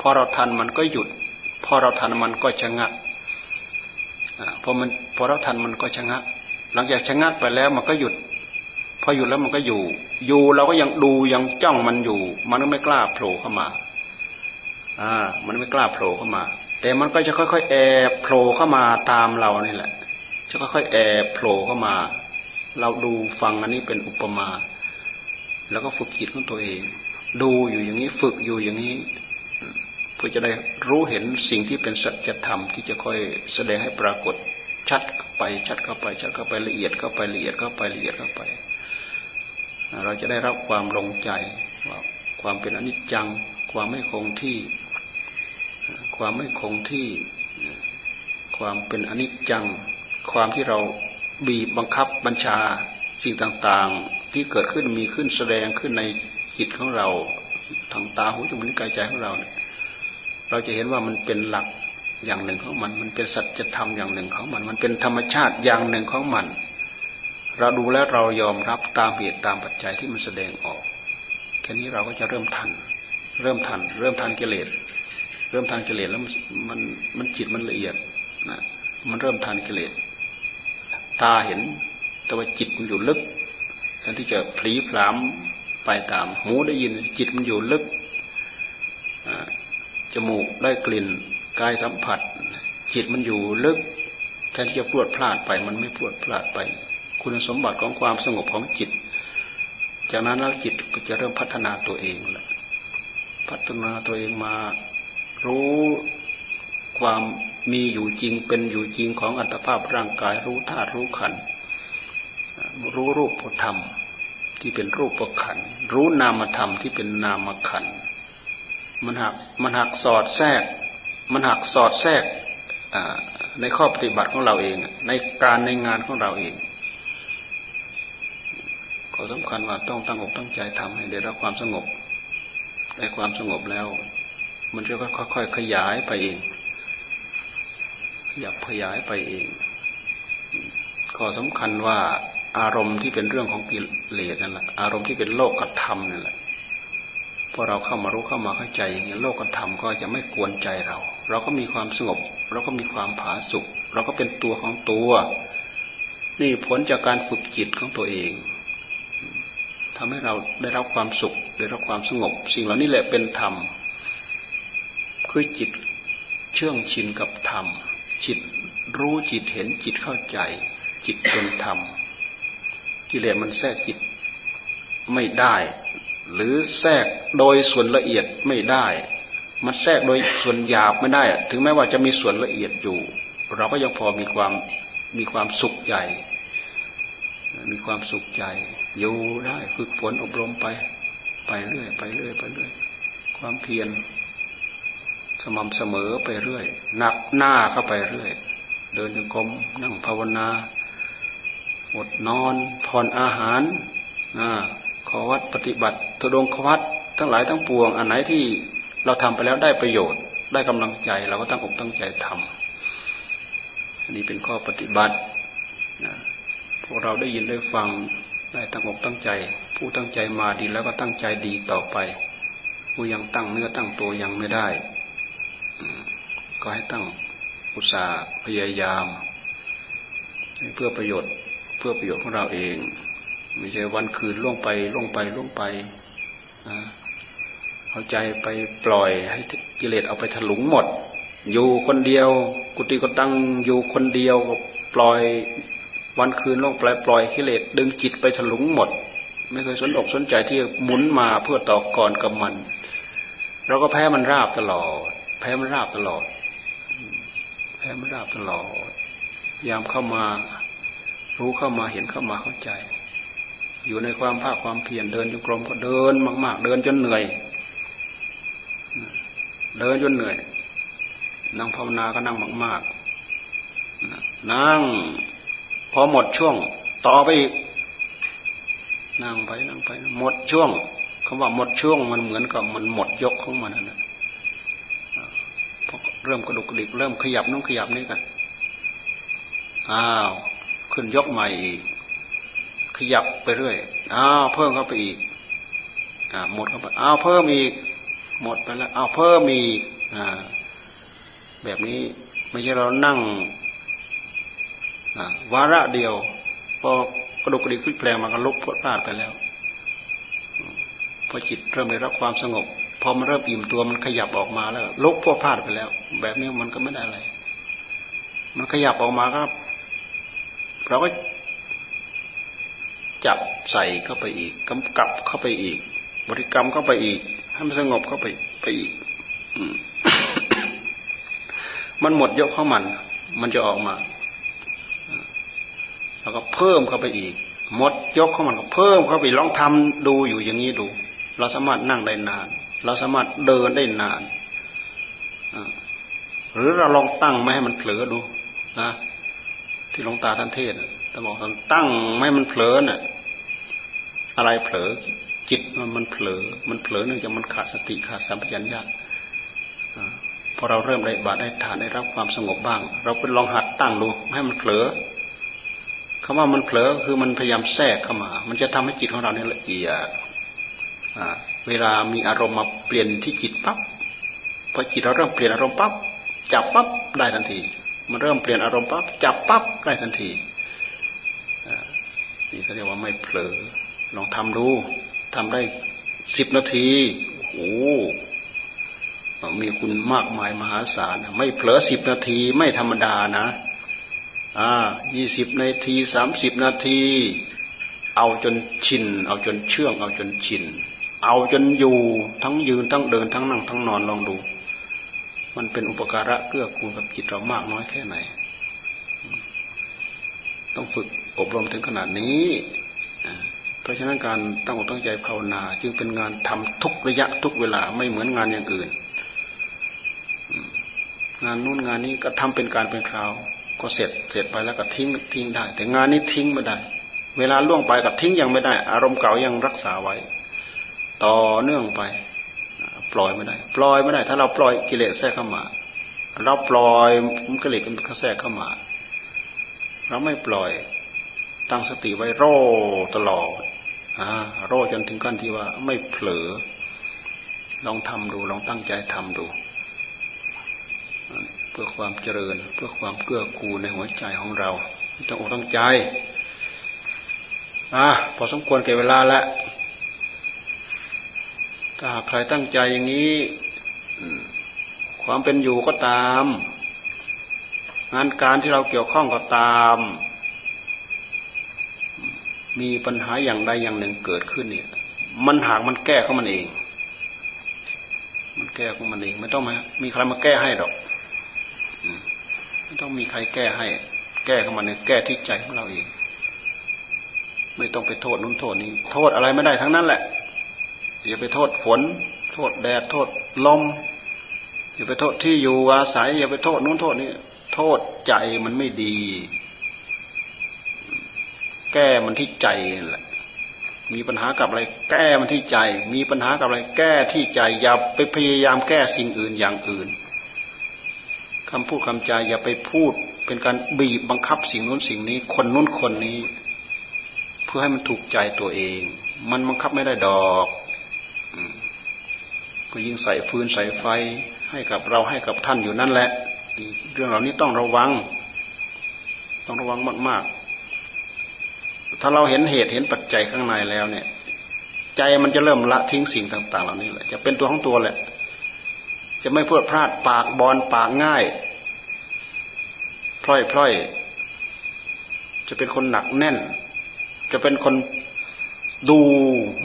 พอเราทันมันก็หยุด พอเราทันมันก็ชะงักพอมันพอเราทันมันก็ชะงัก หลังจากชะงักไปแล้วมันก็หยุด พอหยุดแล้วมันก็อยู่ อยู่เราก็ยังดูยังจ้องมันอยู่ มันก็ไม่กล้าโผล่เข้ามาอ่ามันไม่กล้าโผล่เข้ามา แต่มันก็จะค่อยๆแอบโผล่เข้ามาตามเรานี่แหละ จะค่อยๆแอบโผล่เข้ามา เราดูฟังอันนี้เป็นอุปมา แล้วก็ฝึกจิตของตัวเอง ดูอยู่อย่างนี้ฝึกอยู่อย่างนี้เพื่อจะได้รู้เห็นสิ่งที่เป็นสัจธรรมที่จะค่อยแสดงให้ปรากฏชัดไปชัดเข้าไปชัดเข้าไปละเอียดเข้าไปละเอียดเข้าไปละเอียดเข้าไป เราจะได้รับความลงใจว่าความเป็นอนิจจัง ความไม่คงที่ ความไม่คงที่ ความเป็นอนิจจัง ความที่เราบีบบังคับบัญชาสิ่งต่างๆ ที่เกิดขึ้นมีขึ้นแสดงขึ้นในจิตของเราทางตาหูจมูกนิ้วกายใจของเราเนี่ยเราจะเห็นว่ามันเป็นหลักอย่างหนึ่งของมัน มันเป็นสัจธรรมอย่างหนึ่งของมัน มันเป็นธรรมชาติอย่างหนึ่งของมัน เราดูแล้วเรายอมรับตามเหตุตามปัจจัยที่มันแสดงออก แค่นี้เราก็จะเริ่มทัน เริ่มทัน เริ่มทันกิเลส เริ่มทันกิเลสแล้วมันมันจิตมันละเอียดนะมันเริ่มทันกิเลส ตาเห็น แต่ว่าจิตมันอยู่ลึกแทนที่จะพลีพลามไปตาม หูได้ยิน จิตมันอยู่ลึกจมูกได้กลิ่น กายสัมผัส จิตมันอยู่ลึก แทนที่จะพวดพลาดไป มันไม่พวดพลาดไป คุณสมบัติของความสงบของจิต จากนั้นแล้วจิตก็จะเริ่มพัฒนาตัวเองแหละพัฒนาตัวเองมารู้ความมีอยู่จริงเป็นอยู่จริงของอัตภาพร่างกายรู้ธาตุรู้ขันรู้รูปธรรมที่เป็นรูปขันรู้นามธรรมที่เป็นนามขันมันหักมันหักสอดแทรก มันหักสอดแทรกในข้อปฏิบัติของเราเอง ในการในงานของเราเอง ก็สำคัญว่าต้องตั้งอกตั้งใจทำให้ได้รับความสงบได้ความสงบแล้ว มันจะค่อยๆขยายไปเองขยับขยายไปเองข้อสำคัญว่าอารมณ์ที่เป็นเรื่องของกิเลสนั่นแหละอารมณ์ที่เป็นโลกธรรมนั่นแหละพอเราเข้ามารู้เข้ามาเข้าใจอย่างนี้โลกธรรมก็จะไม่กวนใจเรา เราก็มีความสงบ เราก็มีความผาสุกเราก็เป็นตัวของตัว นี่ผลจากการฝึกจิตของตัวเอง ทำให้เราได้รับความสุข ได้รับความสงบ สิ่งเหล่านี้แหละเป็นธรรม คือจิตเชื่องชินกับธรรม จิตรู้จิตเห็นจิตเข้าใจ จิตเป็นธรรมกิเลสมันแทรกจิตไม่ได้ หรือแทรกโดยส่วนละเอียดไม่ได้ มันแทรกโดยส่วนหยาบไม่ได้ ถึงแม้ว่าจะมีส่วนละเอียดอยู่ เราก็ยังพอมีความมีความสุขใจ มีความสุขใจ อยู่ได้ฝึกฝนอบรมไป ไปเรื่อย ไปเรื่อยไปเรื่อย ความเพียรสม่ำเสมอไปเรื่อยหนักหน้าเข้าไปเรื่อย เดินจงกรมนั่งภาวนาอดนอนผ่อนอาหารอ่าขอวัดปฏิบัติทุดงขวัดทั้งหลายทั้งปวง อันไหนที่เราทำไปแล้วได้ประโยชน์ ได้กำลังใจเราก็ตั้งอกตั้งใจทำอันนี้เป็นข้อปฏิบัตินะพวกเราได้ยินได้ฟัง ได้ตั้งอกตั้งใจ ผู้ตั้งใจมาดีแล้วก็ตั้งใจดีต่อไป ผู้ยังตั้งเนื้อตั้งตัวยังไม่ได้ ก็ให้ตั้งอุตสาห์พยายาม เพื่อประโยชน์เพื่อประโยชน์ของเราเอง ไม่ใช่วันคืนล่วงไปล่วงไปล่วงไปเอาใจไปปล่อยให้กิเลสเอาไปถลุงหมด อยู่คนเดียว กุฏิก็ตั้งอยู่คนเดียวปล่อย วันคืนล่วงไปปล่อยกิเลสดึงจิตไปถลุงหมด ไม่เคยสนอกสนใจที่หมุนมาเพื่อต่อกรกับมันเราก็แพ้มันราบตลอด แพ้มันราบตลอด แพ้มันราบตลอด ยามเข้ามา รู้เข้ามาเห็นเข้ามาเข้าใจ อยู่ในความภาคความเพียรเดินจงกรมก็เดินมาก ๆ เดินจนเหนื่อย เดินจนเหนื่อย นั่งภาวนาก็นั่งมาก ๆ นั่ง พอหมดช่วง ต่อไปอีกนั่งไปนั่งไป หมดช่วงคำว่าหมดช่วงมันเหมือนกับมันหมดยกของมันนะพอเริ่มกระดุกกระดิกเริ่มขยับน้องขยับนี่กันอ้าวขึ้นยกใหม่อีก ขยับไปเรื่อยอ้าวเพิ่มเข้าไปอีกอ่าหมดเข้าไปอ้าวเพิ่มอีก หมดไปแล้วอ้าวเพิ่มอีกอ่าแบบนี้ไม่ใช่เรานั่ง วาระเดียว พอกระดุกกระดิกพลิกแปลงมันก็ลุกพดพลาดไปแล้ว พอจิตเริ่มได้รับความสงบ พอมันเริ่มอิ่มตัวมันขยับออกมาแล้วลุกพวดพลาดไปแล้ว แบบนี้มันก็ไม่ได้อะไร มันขยับออกมาก็เราก็จับใส่เข้าไปอีกกำกับเข้าไปอีก บริกรรมเข้าไปอีก ให้มันสงบเข้าไปไปอีกมันหมดยกเข้ามัน มันจะออกมา แล้วก็เพิ่มเข้าไปอีกหมดยกเข้ามันก็เพิ่มเข้าไปลองทำดูอยู่อย่างนี้ดู เราสามารถนั่งได้นาน เราสามารถเดินได้นานหรือเราลองตั้งไม่ให้มันเผลอดูนะที่หลวงตาท่านเทศท่านบอกท่านตั้งไม่ให้มันเผลอน่ะอะไรเผลอจิตมันมันเผลอ มันเผลอเนื่องจากมันขาดสติขาดสัมปชัญญะพอเราเริ่มได้บาดได้ฐานได้รับความสงบบ้าง เราไปลองหัดตั้งดูให้มันเผลอ คำว่ามันเผลอคือมันพยายามแทรกเข้ามา มันจะทำให้จิตของเราเนี่ยละเอียดเวลามีอารมณ์มาเปลี่ยนที่จิตปั๊บพอจิตเราเริ่มเปลี่ยนอารมณ์ปั๊บจับปั๊บได้ทันที มันเริ่มเปลี่ยนอารมณ์ปั๊บจับปั๊บได้ทันทีนี่เขาเรียกว่าไม่เผลอลองทำดูทำได้สิบนาทีโอ้มีคุณมากมายมหาศาลไม่เผลอสิบนาทีไม่ธรรมดานะ อ่ายี่สิบนาทีสามสิบนาที เอาจนชิน เอาจนเชื่อง เอาจนชิน เอาจนอยู่ทั้งยืนทั้งเดินทั้งนั่งทั้งนอนลองดู มันเป็นอุปการะเกื้อกูลกับจิตเรามากน้อยแค่ไหน ต้องฝึกอบรมถึงขนาดนี้เพราะฉะนั้นการตั้งอกตั้งใจภาวนา จึงเป็นงานทำทุกระยะทุกเวลาไม่เหมือนงานอย่างอื่น งานนู้นงานนี้ก็ทำเป็นการเป็นคราว ก็เสร็จเสร็จไปแล้วก็ทิ้งทิ้งได้ แต่งานนี้ทิ้งไม่ได้ เวลาล่วงไปก็ทิ้งยังไม่ได้ อารมณ์เก่ายังรักษาไว้ ต่อเนื่องไป ปล่อยไม่ได้ ปล่อยไม่ได้ ถ้าเราปล่อยกิเลสแทรกเข้ามา เราปล่อยกิเลสมันแทรกเข้ามา เราไม่ปล่อยตั้งสติไว้โรตลอดอ่าโรจนถึงขั้นที่ว่าไม่เผลอลองทำดูลองตั้งใจทำดู เพื่อความเจริญ เพื่อความเกื้อกูลในหัวใจของเราต้องอกตั้งใจอ่พอสมควรเก็บเวลาแล้วถ้าใครตั้งใจอย่างนี้ความเป็นอยู่ก็ตาม งานการที่เราเกี่ยวข้องก็ตาม มีปัญหาอย่างใดอย่างหนึ่งเกิดขึ้นเนี่ยมันหากมันแก้ของมันเอง มันแก้ของมันเอง ไม่ต้องมามีใครมาแก้ให้หรอก ไม่ต้องมีใครแก้ให้ แก้ของมันเนี่ยแก้ที่ใจของเราเอง ไม่ต้องไปโทษนู้นโทษนี้ โทษอะไรไม่ได้ทั้งนั้นแหละ อย่าไปโทษฝน โทษแดด โทษลม อย่าไปโทษที่อยู่อาศัย อย่าไปโทษนู้นโทษนี้ โทษใจมันไม่ดี แก้มันที่ใจแหละ มีปัญหากับอะไร แก้มันที่ใจ มีปัญหากับอะไร แก้ที่ใจ อย่าไปพยายามแก้สิ่งอื่นอย่างอื่น คำพูดคำจาอย่าไปพูด เป็นการบีบบังคับสิ่งนู้นสิ่งนี้ คนนู้นคนนี้ เพื่อให้มันถูกใจตัวเอง มันบังคับไม่ได้ดอกก็ยิ่งใส่ฟืนใส่ไฟ ให้กับเราให้กับท่านอยู่นั่นแหละ เรื่องเหล่านี้ต้องระวัง ต้องระวังมาก ๆ ถ้าเราเห็นเหตุเห็นปัจจัยข้างในแล้วเนี่ย ใจมันจะเริ่มละทิ้งสิ่งต่าง ๆ เหล่านี้แหละจะเป็นตัวของตัวแหละจะไม่พูดพลาดปากบอลปากง่าย พล่อยพล่อยจะเป็นคนหนักแน่น จะเป็นคนดู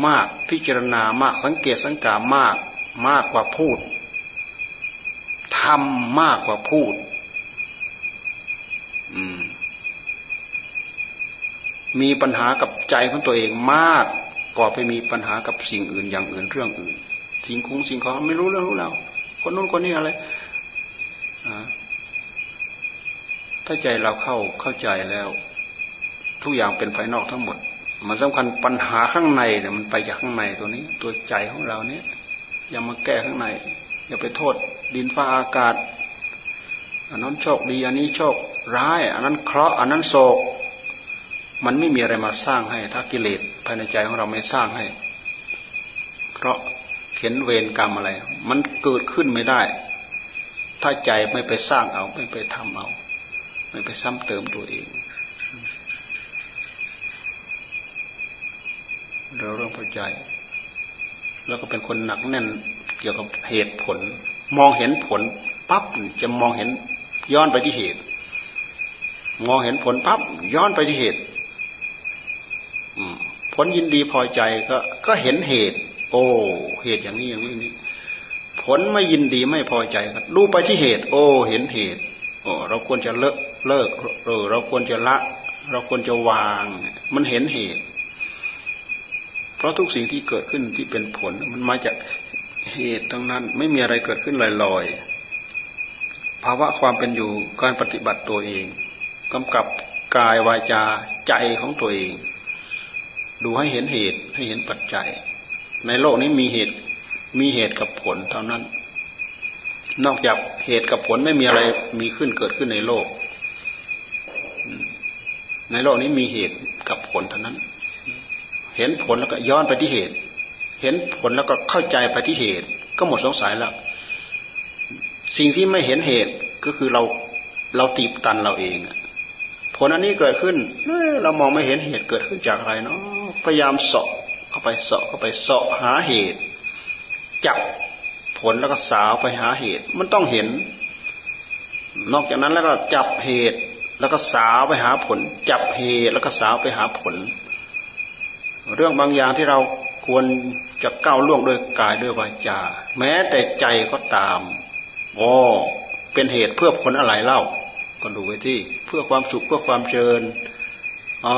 มากพิจารณามาก สังเกตสังกามากมากกว่าพูดทำมากกว่าพูดอืมมีปัญหากับใจของตัวเองมากกว่าไปมีปัญหากับสิ่งอื่นอย่างอื่นเรื่องอื่น สิ่งคุ้งสิ่งของไม่รู้เรื่องรู้แล้วคนนู้นคนนี้อะไร ถ้าใจเราเข้าเข้าใจแล้ว ทุกอย่างเป็นภายนอกทั้งหมด มันสำคัญปัญหาข้างในเนี่ยมันไปจากข้างในตัวนี้ ตัวใจของเราเนี่ยอย่ามาแก้ข้างใน อย่าไปโทษ ดินฟ้าอากาศอันนั้นโชคดีอันนี้โชคร้าย อันนั้นเคราะห์อันนั้นโศก มันไม่มีอะไรมาสร้างให้ ถ้ากิเลสภายในใจของเราไม่สร้างให้ เพราะเข็นเวรกรรมอะไร มันเกิดขึ้นไม่ได้ ถ้าใจไม่ไปสร้างเอาไม่ไปทำเอา ไม่ไปซ้ำเติมตัวเอง เราเรื่องพอใจ แล้วก็เป็นคนหนักแน่นเกี่ยวกับเหตุผล มองเห็นผลปั๊บจะมองเห็นย้อนไปที่เหตุ มองเห็นผลปั๊บย้อนไปที่เหตุผลยินดีพอใจก็ก็เห็นเหตุ โอ้เหตุอย่างนี้อย่างนี้ผลไม่ยินดีไม่พอใจก็ดูไปที่เหตุ โอ้ เห็นเหตุโอ้เราควรจะเลิก เลิกเออเราควรจะละ เราควรจะวาง มันเห็นเหตุ เพราะทุกสิ่งที่เกิดขึ้นที่เป็นผล มันมาจากเหตุทั้งนั้น ไม่มีอะไรเกิดขึ้นลอยๆภาวะความเป็นอยู่การปฏิบัติตัวเองกำกับกายวาจาใจของตัวเอง ดูให้เห็นเหตุให้เห็นปัจจัย ในโลกนี้มีเหตุมีเหตุกับผลเท่านั้น นอกจากเหตุกับผลไม่มีอะไรมีขึ้นเกิดขึ้นในโลก ในโลกนี้มีเหตุกับผลเท่านั้น เห็นผลแล้วก็ย้อนไปที่เหตุ เห็นผลแล้วก็เข้าใจไปที่เหตุ ก็หมดสงสัยแล้ว สิ่งที่ไม่เห็นเหตุก็คือเราเราตีบตันเราเองผลอันนี้เกิดขึ้นเรามองไม่เห็นเหตุเกิดขึ้นจากอะไรเนาะพยายามเสาะเข้าไปเสาะเข้าไปเสาะหาเหตุ จับผลแล้วก็สาวไปหาเหตุ มันต้องเห็น นอกจากนั้นแล้วก็จับเหตุ แล้วก็สาวไปหาผล จับเหตุแล้วก็สาวไปหาผล เรื่องบางอย่างที่เราควรจะก้าวล่วงด้วยกายด้วยวาจา แม้แต่ใจก็ตามโอ้เป็นเหตุเพื่อผลอะไรเล่าก็ดูไว้ที่เพื่อความสุขเพื่อความเจริญอ๋อ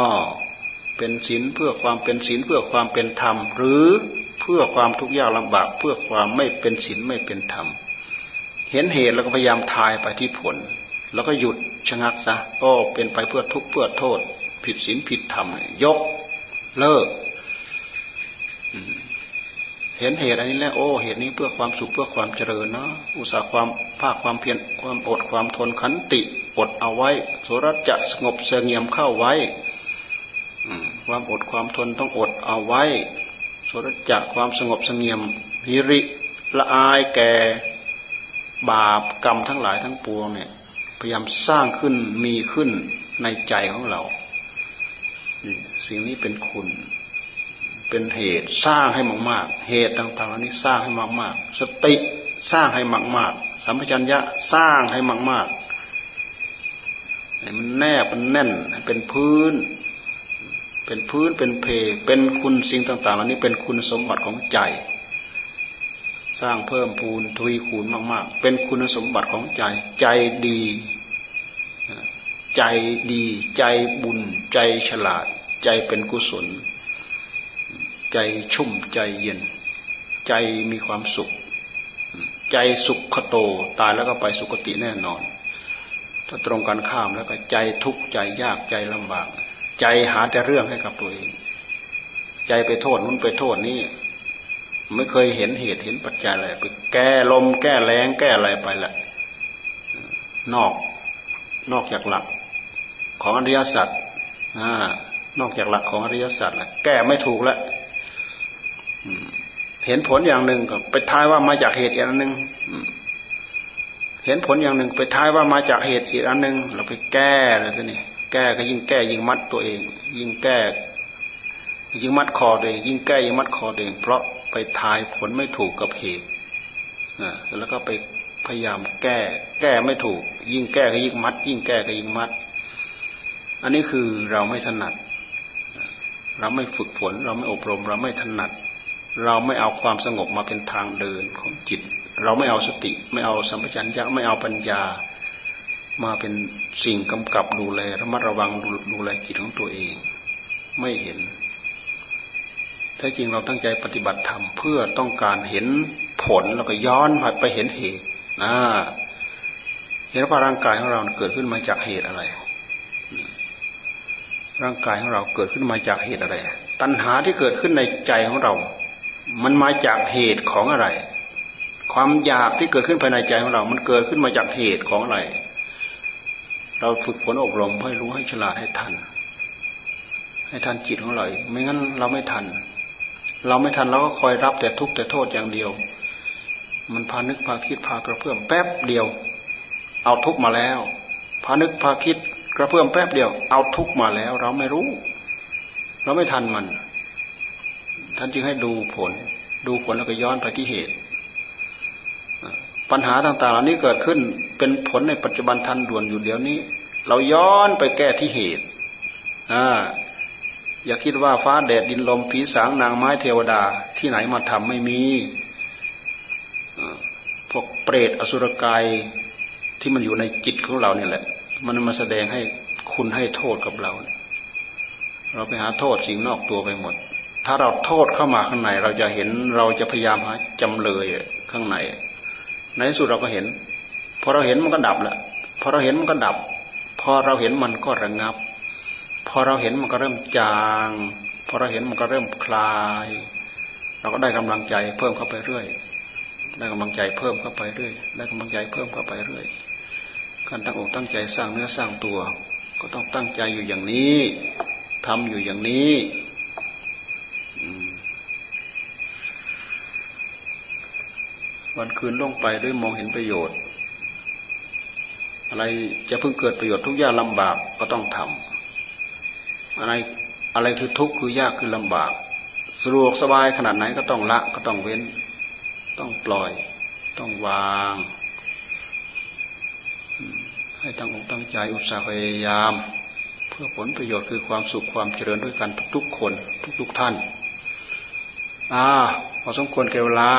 เป็นศีลเพื่อความเป็นศีลเพื่อความเป็นธรรม หรือเพื่อความทุกข์ยากลำบาก เพื่อความไม่เป็นศีลไม่เป็นธรรม เห็นเหตุแล้วก็พยายามทายไปที่ผล แล้วก็หยุดชะงักซะก็เป็นไปเพื่อทุกข์เพื่อโทษ ผิดศีลผิดธรรมยกเลิก เห็นเหตุอันนี้แล้วโอ้เหตุนี้เพื่อความสุขเพื่อความเจริญเนาะอุตสาห์ความภาคความเพียรความอดความทนขันติอดเอาไว้โสรจะสงบเสงี่ยมเข้าไว้ความอดความทนต้องอดเอาไว้โสรจะความสงบเสงี่ยมหิริละอายแก่บาปกรรมทั้งหลายทั้งปวงเนี่ย พยายามสร้างขึ้นมีขึ้นในใจของเรา สิ่งนี้เป็นคุณ เป็นเหตุสร้างให้มากๆ เหตุต่างๆเหล่านี้สร้างให้มากๆ สติสร้างให้มากๆ สัมปชัญญะสร้างให้มากๆให้มันแนบมันแน่นเป็นพื้น เป็นพื้นเป็นเพ เป็นคุณสิ่งต่างๆเหล่านี้เป็นคุณสมบัติของใจ สร้างเพิ่มพูนทวีคูณมาก ๆ เป็นคุณสมบัติของใจ ใจดี ใจดี ใจบุญ ใจฉลาด ใจเป็นกุศล ใจชุ่มใจเย็น ใจมีความสุข ใจสุขโต ตายแล้วก็ไปสุคติแน่นอน ถ้าตรงกันข้ามแล้วก็ใจทุกข์ใจยากใจลำบาก ใจหาแต่เรื่องให้กับตัวเอง ใจไปโทษนู้นไปโทษนี้ ไม่เคยเห็นเหตุเห็นปัจจัยอะไรไปแก้ลม แก้แรงแก้อะไรไปละนอกนอกจากหลักของอริยสัจนอกจากหลักของอริยสัจละแก้ไม่ถูกแล้วเห็นผลอย่างหนึ่งก็ไปท้ายว่ามาจากเหตุอีกอันหนึ่งเห็นผลอย่างหนึ่ง ไปท้ายว่ามาจากเหตุอีกอันหนึ่งเราไปแก้เลยทีนี้แก้ก็ยิ่งแก้ยิ่งมัดตัวเอง ยิ่งแก้ ยิ่งมัดคอตัวเองยิ่งแก้ยิ่งมัดคอตัวเองเพราะ ไปทายผลไม่ถูกกับเหตุแล้วก็ไปพยายามแก้ แก้ไม่ถูก ยิ่งแก้ก็ยิ่งมัด ยิ่งแก้ก็ยิ่งมัด อันนี้คือเราไม่ถนัด เราไม่ฝึกฝน เราไม่อบรม เราไม่ถนัด เราไม่เอาความสงบมาเป็นทางเดินของจิต เราไม่เอาสติ ไม่เอาสัมปชัญญะไม่เอาปัญญา มาเป็นสิ่งกำกับดูแลระมัดระวังดูแลจิตของตัวเอง ไม่เห็น แท้จริงเราตั้งใจปฏิบัติธรรมเพื่อต้องการเห็นผลแล้วก็ย้อนไปเห็นเหตุนะเห็นว่าร่างกายของเราเกิดขึ้นมาจากเหตุอะไร ร่างกายของเราเกิดขึ้นมาจากเหตุอะไร ตัณหาที่เกิดขึ้นในใจของเรา มันมาจากเหตุของอะไร ความอยากที่เกิดขึ้นภายในใจของเรา มันเกิดขึ้นมาจากเหตุของอะไร เราฝึกฝนอบรมให้รู้ให้ฉลาดให้ทัน ให้ทันจิตของเรา ไม่งั้นเราไม่ทัน เราไม่ทันเราก็คอยรับแต่ทุกข์แต่โทษอย่างเดียว มันพานึกพาคิดพากระเพื่อมแป๊บเดียว เอาทุกข์มาแล้ว พานึกพาคิดกระเพื่อมแป๊บเดียว เอาทุกข์มาแล้ว เราไม่รู้ เราไม่ทันมัน ท่านจึงให้ดูผล ดูผลแล้วก็ย้อนไปที่เหตุ ปัญหาต่างๆเหล่านี้เกิดขึ้นเป็นผลในปัจจุบันทันด่วนอยู่เดี๋ยวนี้ เราย้อนไปแก้ที่เหตุอ่า อย่าคิดว่าฟ้าแดดดินลมผีสางนางไม้เทวดาที่ไหนมาทำไม่มีพวกเปรตอสุรกายที่มันอยู่ในจิตของเราเนี่ยแหละ มันมาแสดงให้คุณให้โทษกับเรา เราไปหาโทษสิ่งนอกตัวไปหมด ถ้าเราโทษเข้ามาข้างใน เราจะเห็นเราจะพยายามหาจำเลยข้างใน ในสุดเราก็เห็นพอเราเห็นมันก็ดับละพอเราเห็นมันก็ดับ พอเราเห็นมันก็ระงับ พอเราเห็นมันก็เริ่มจางพอเราเห็นมันก็เริ่มคลาย เราก็ได้กำลังใจเพิ่มเข้าไปเรื่อย ได้กำลังใจเพิ่มเข้าไปเรื่อย ได้กำลังใจเพิ่มเข้าไปเรื่อย การตั้งอกตั้งใจสร้างเนื้อสร้างตัว ก็ต้องตั้งใจอยู่อย่างนี้ทำอยู่อย่างนี้วันคืนล่วงไปด้วยมองเห็นประโยชน์ อะไรจะเพิ่งเกิดประโยชน์ทุกอย่ากลำบากก็ต้องทำ อะไรอะไรคือทุกข์คือยากคือลำบากสะดวกสบายขนาดไหนก็ต้องละก็ต้องเว้น ต้องปล่อย ต้องวาง ให้ตั้งอกตั้งใจอุตสาห์พยายาม เพื่อผลประโยชน์คือความสุขความเจริญด้วยกันทุกๆคน ทุกๆท่าน อ่าพอสมควรเกเวลา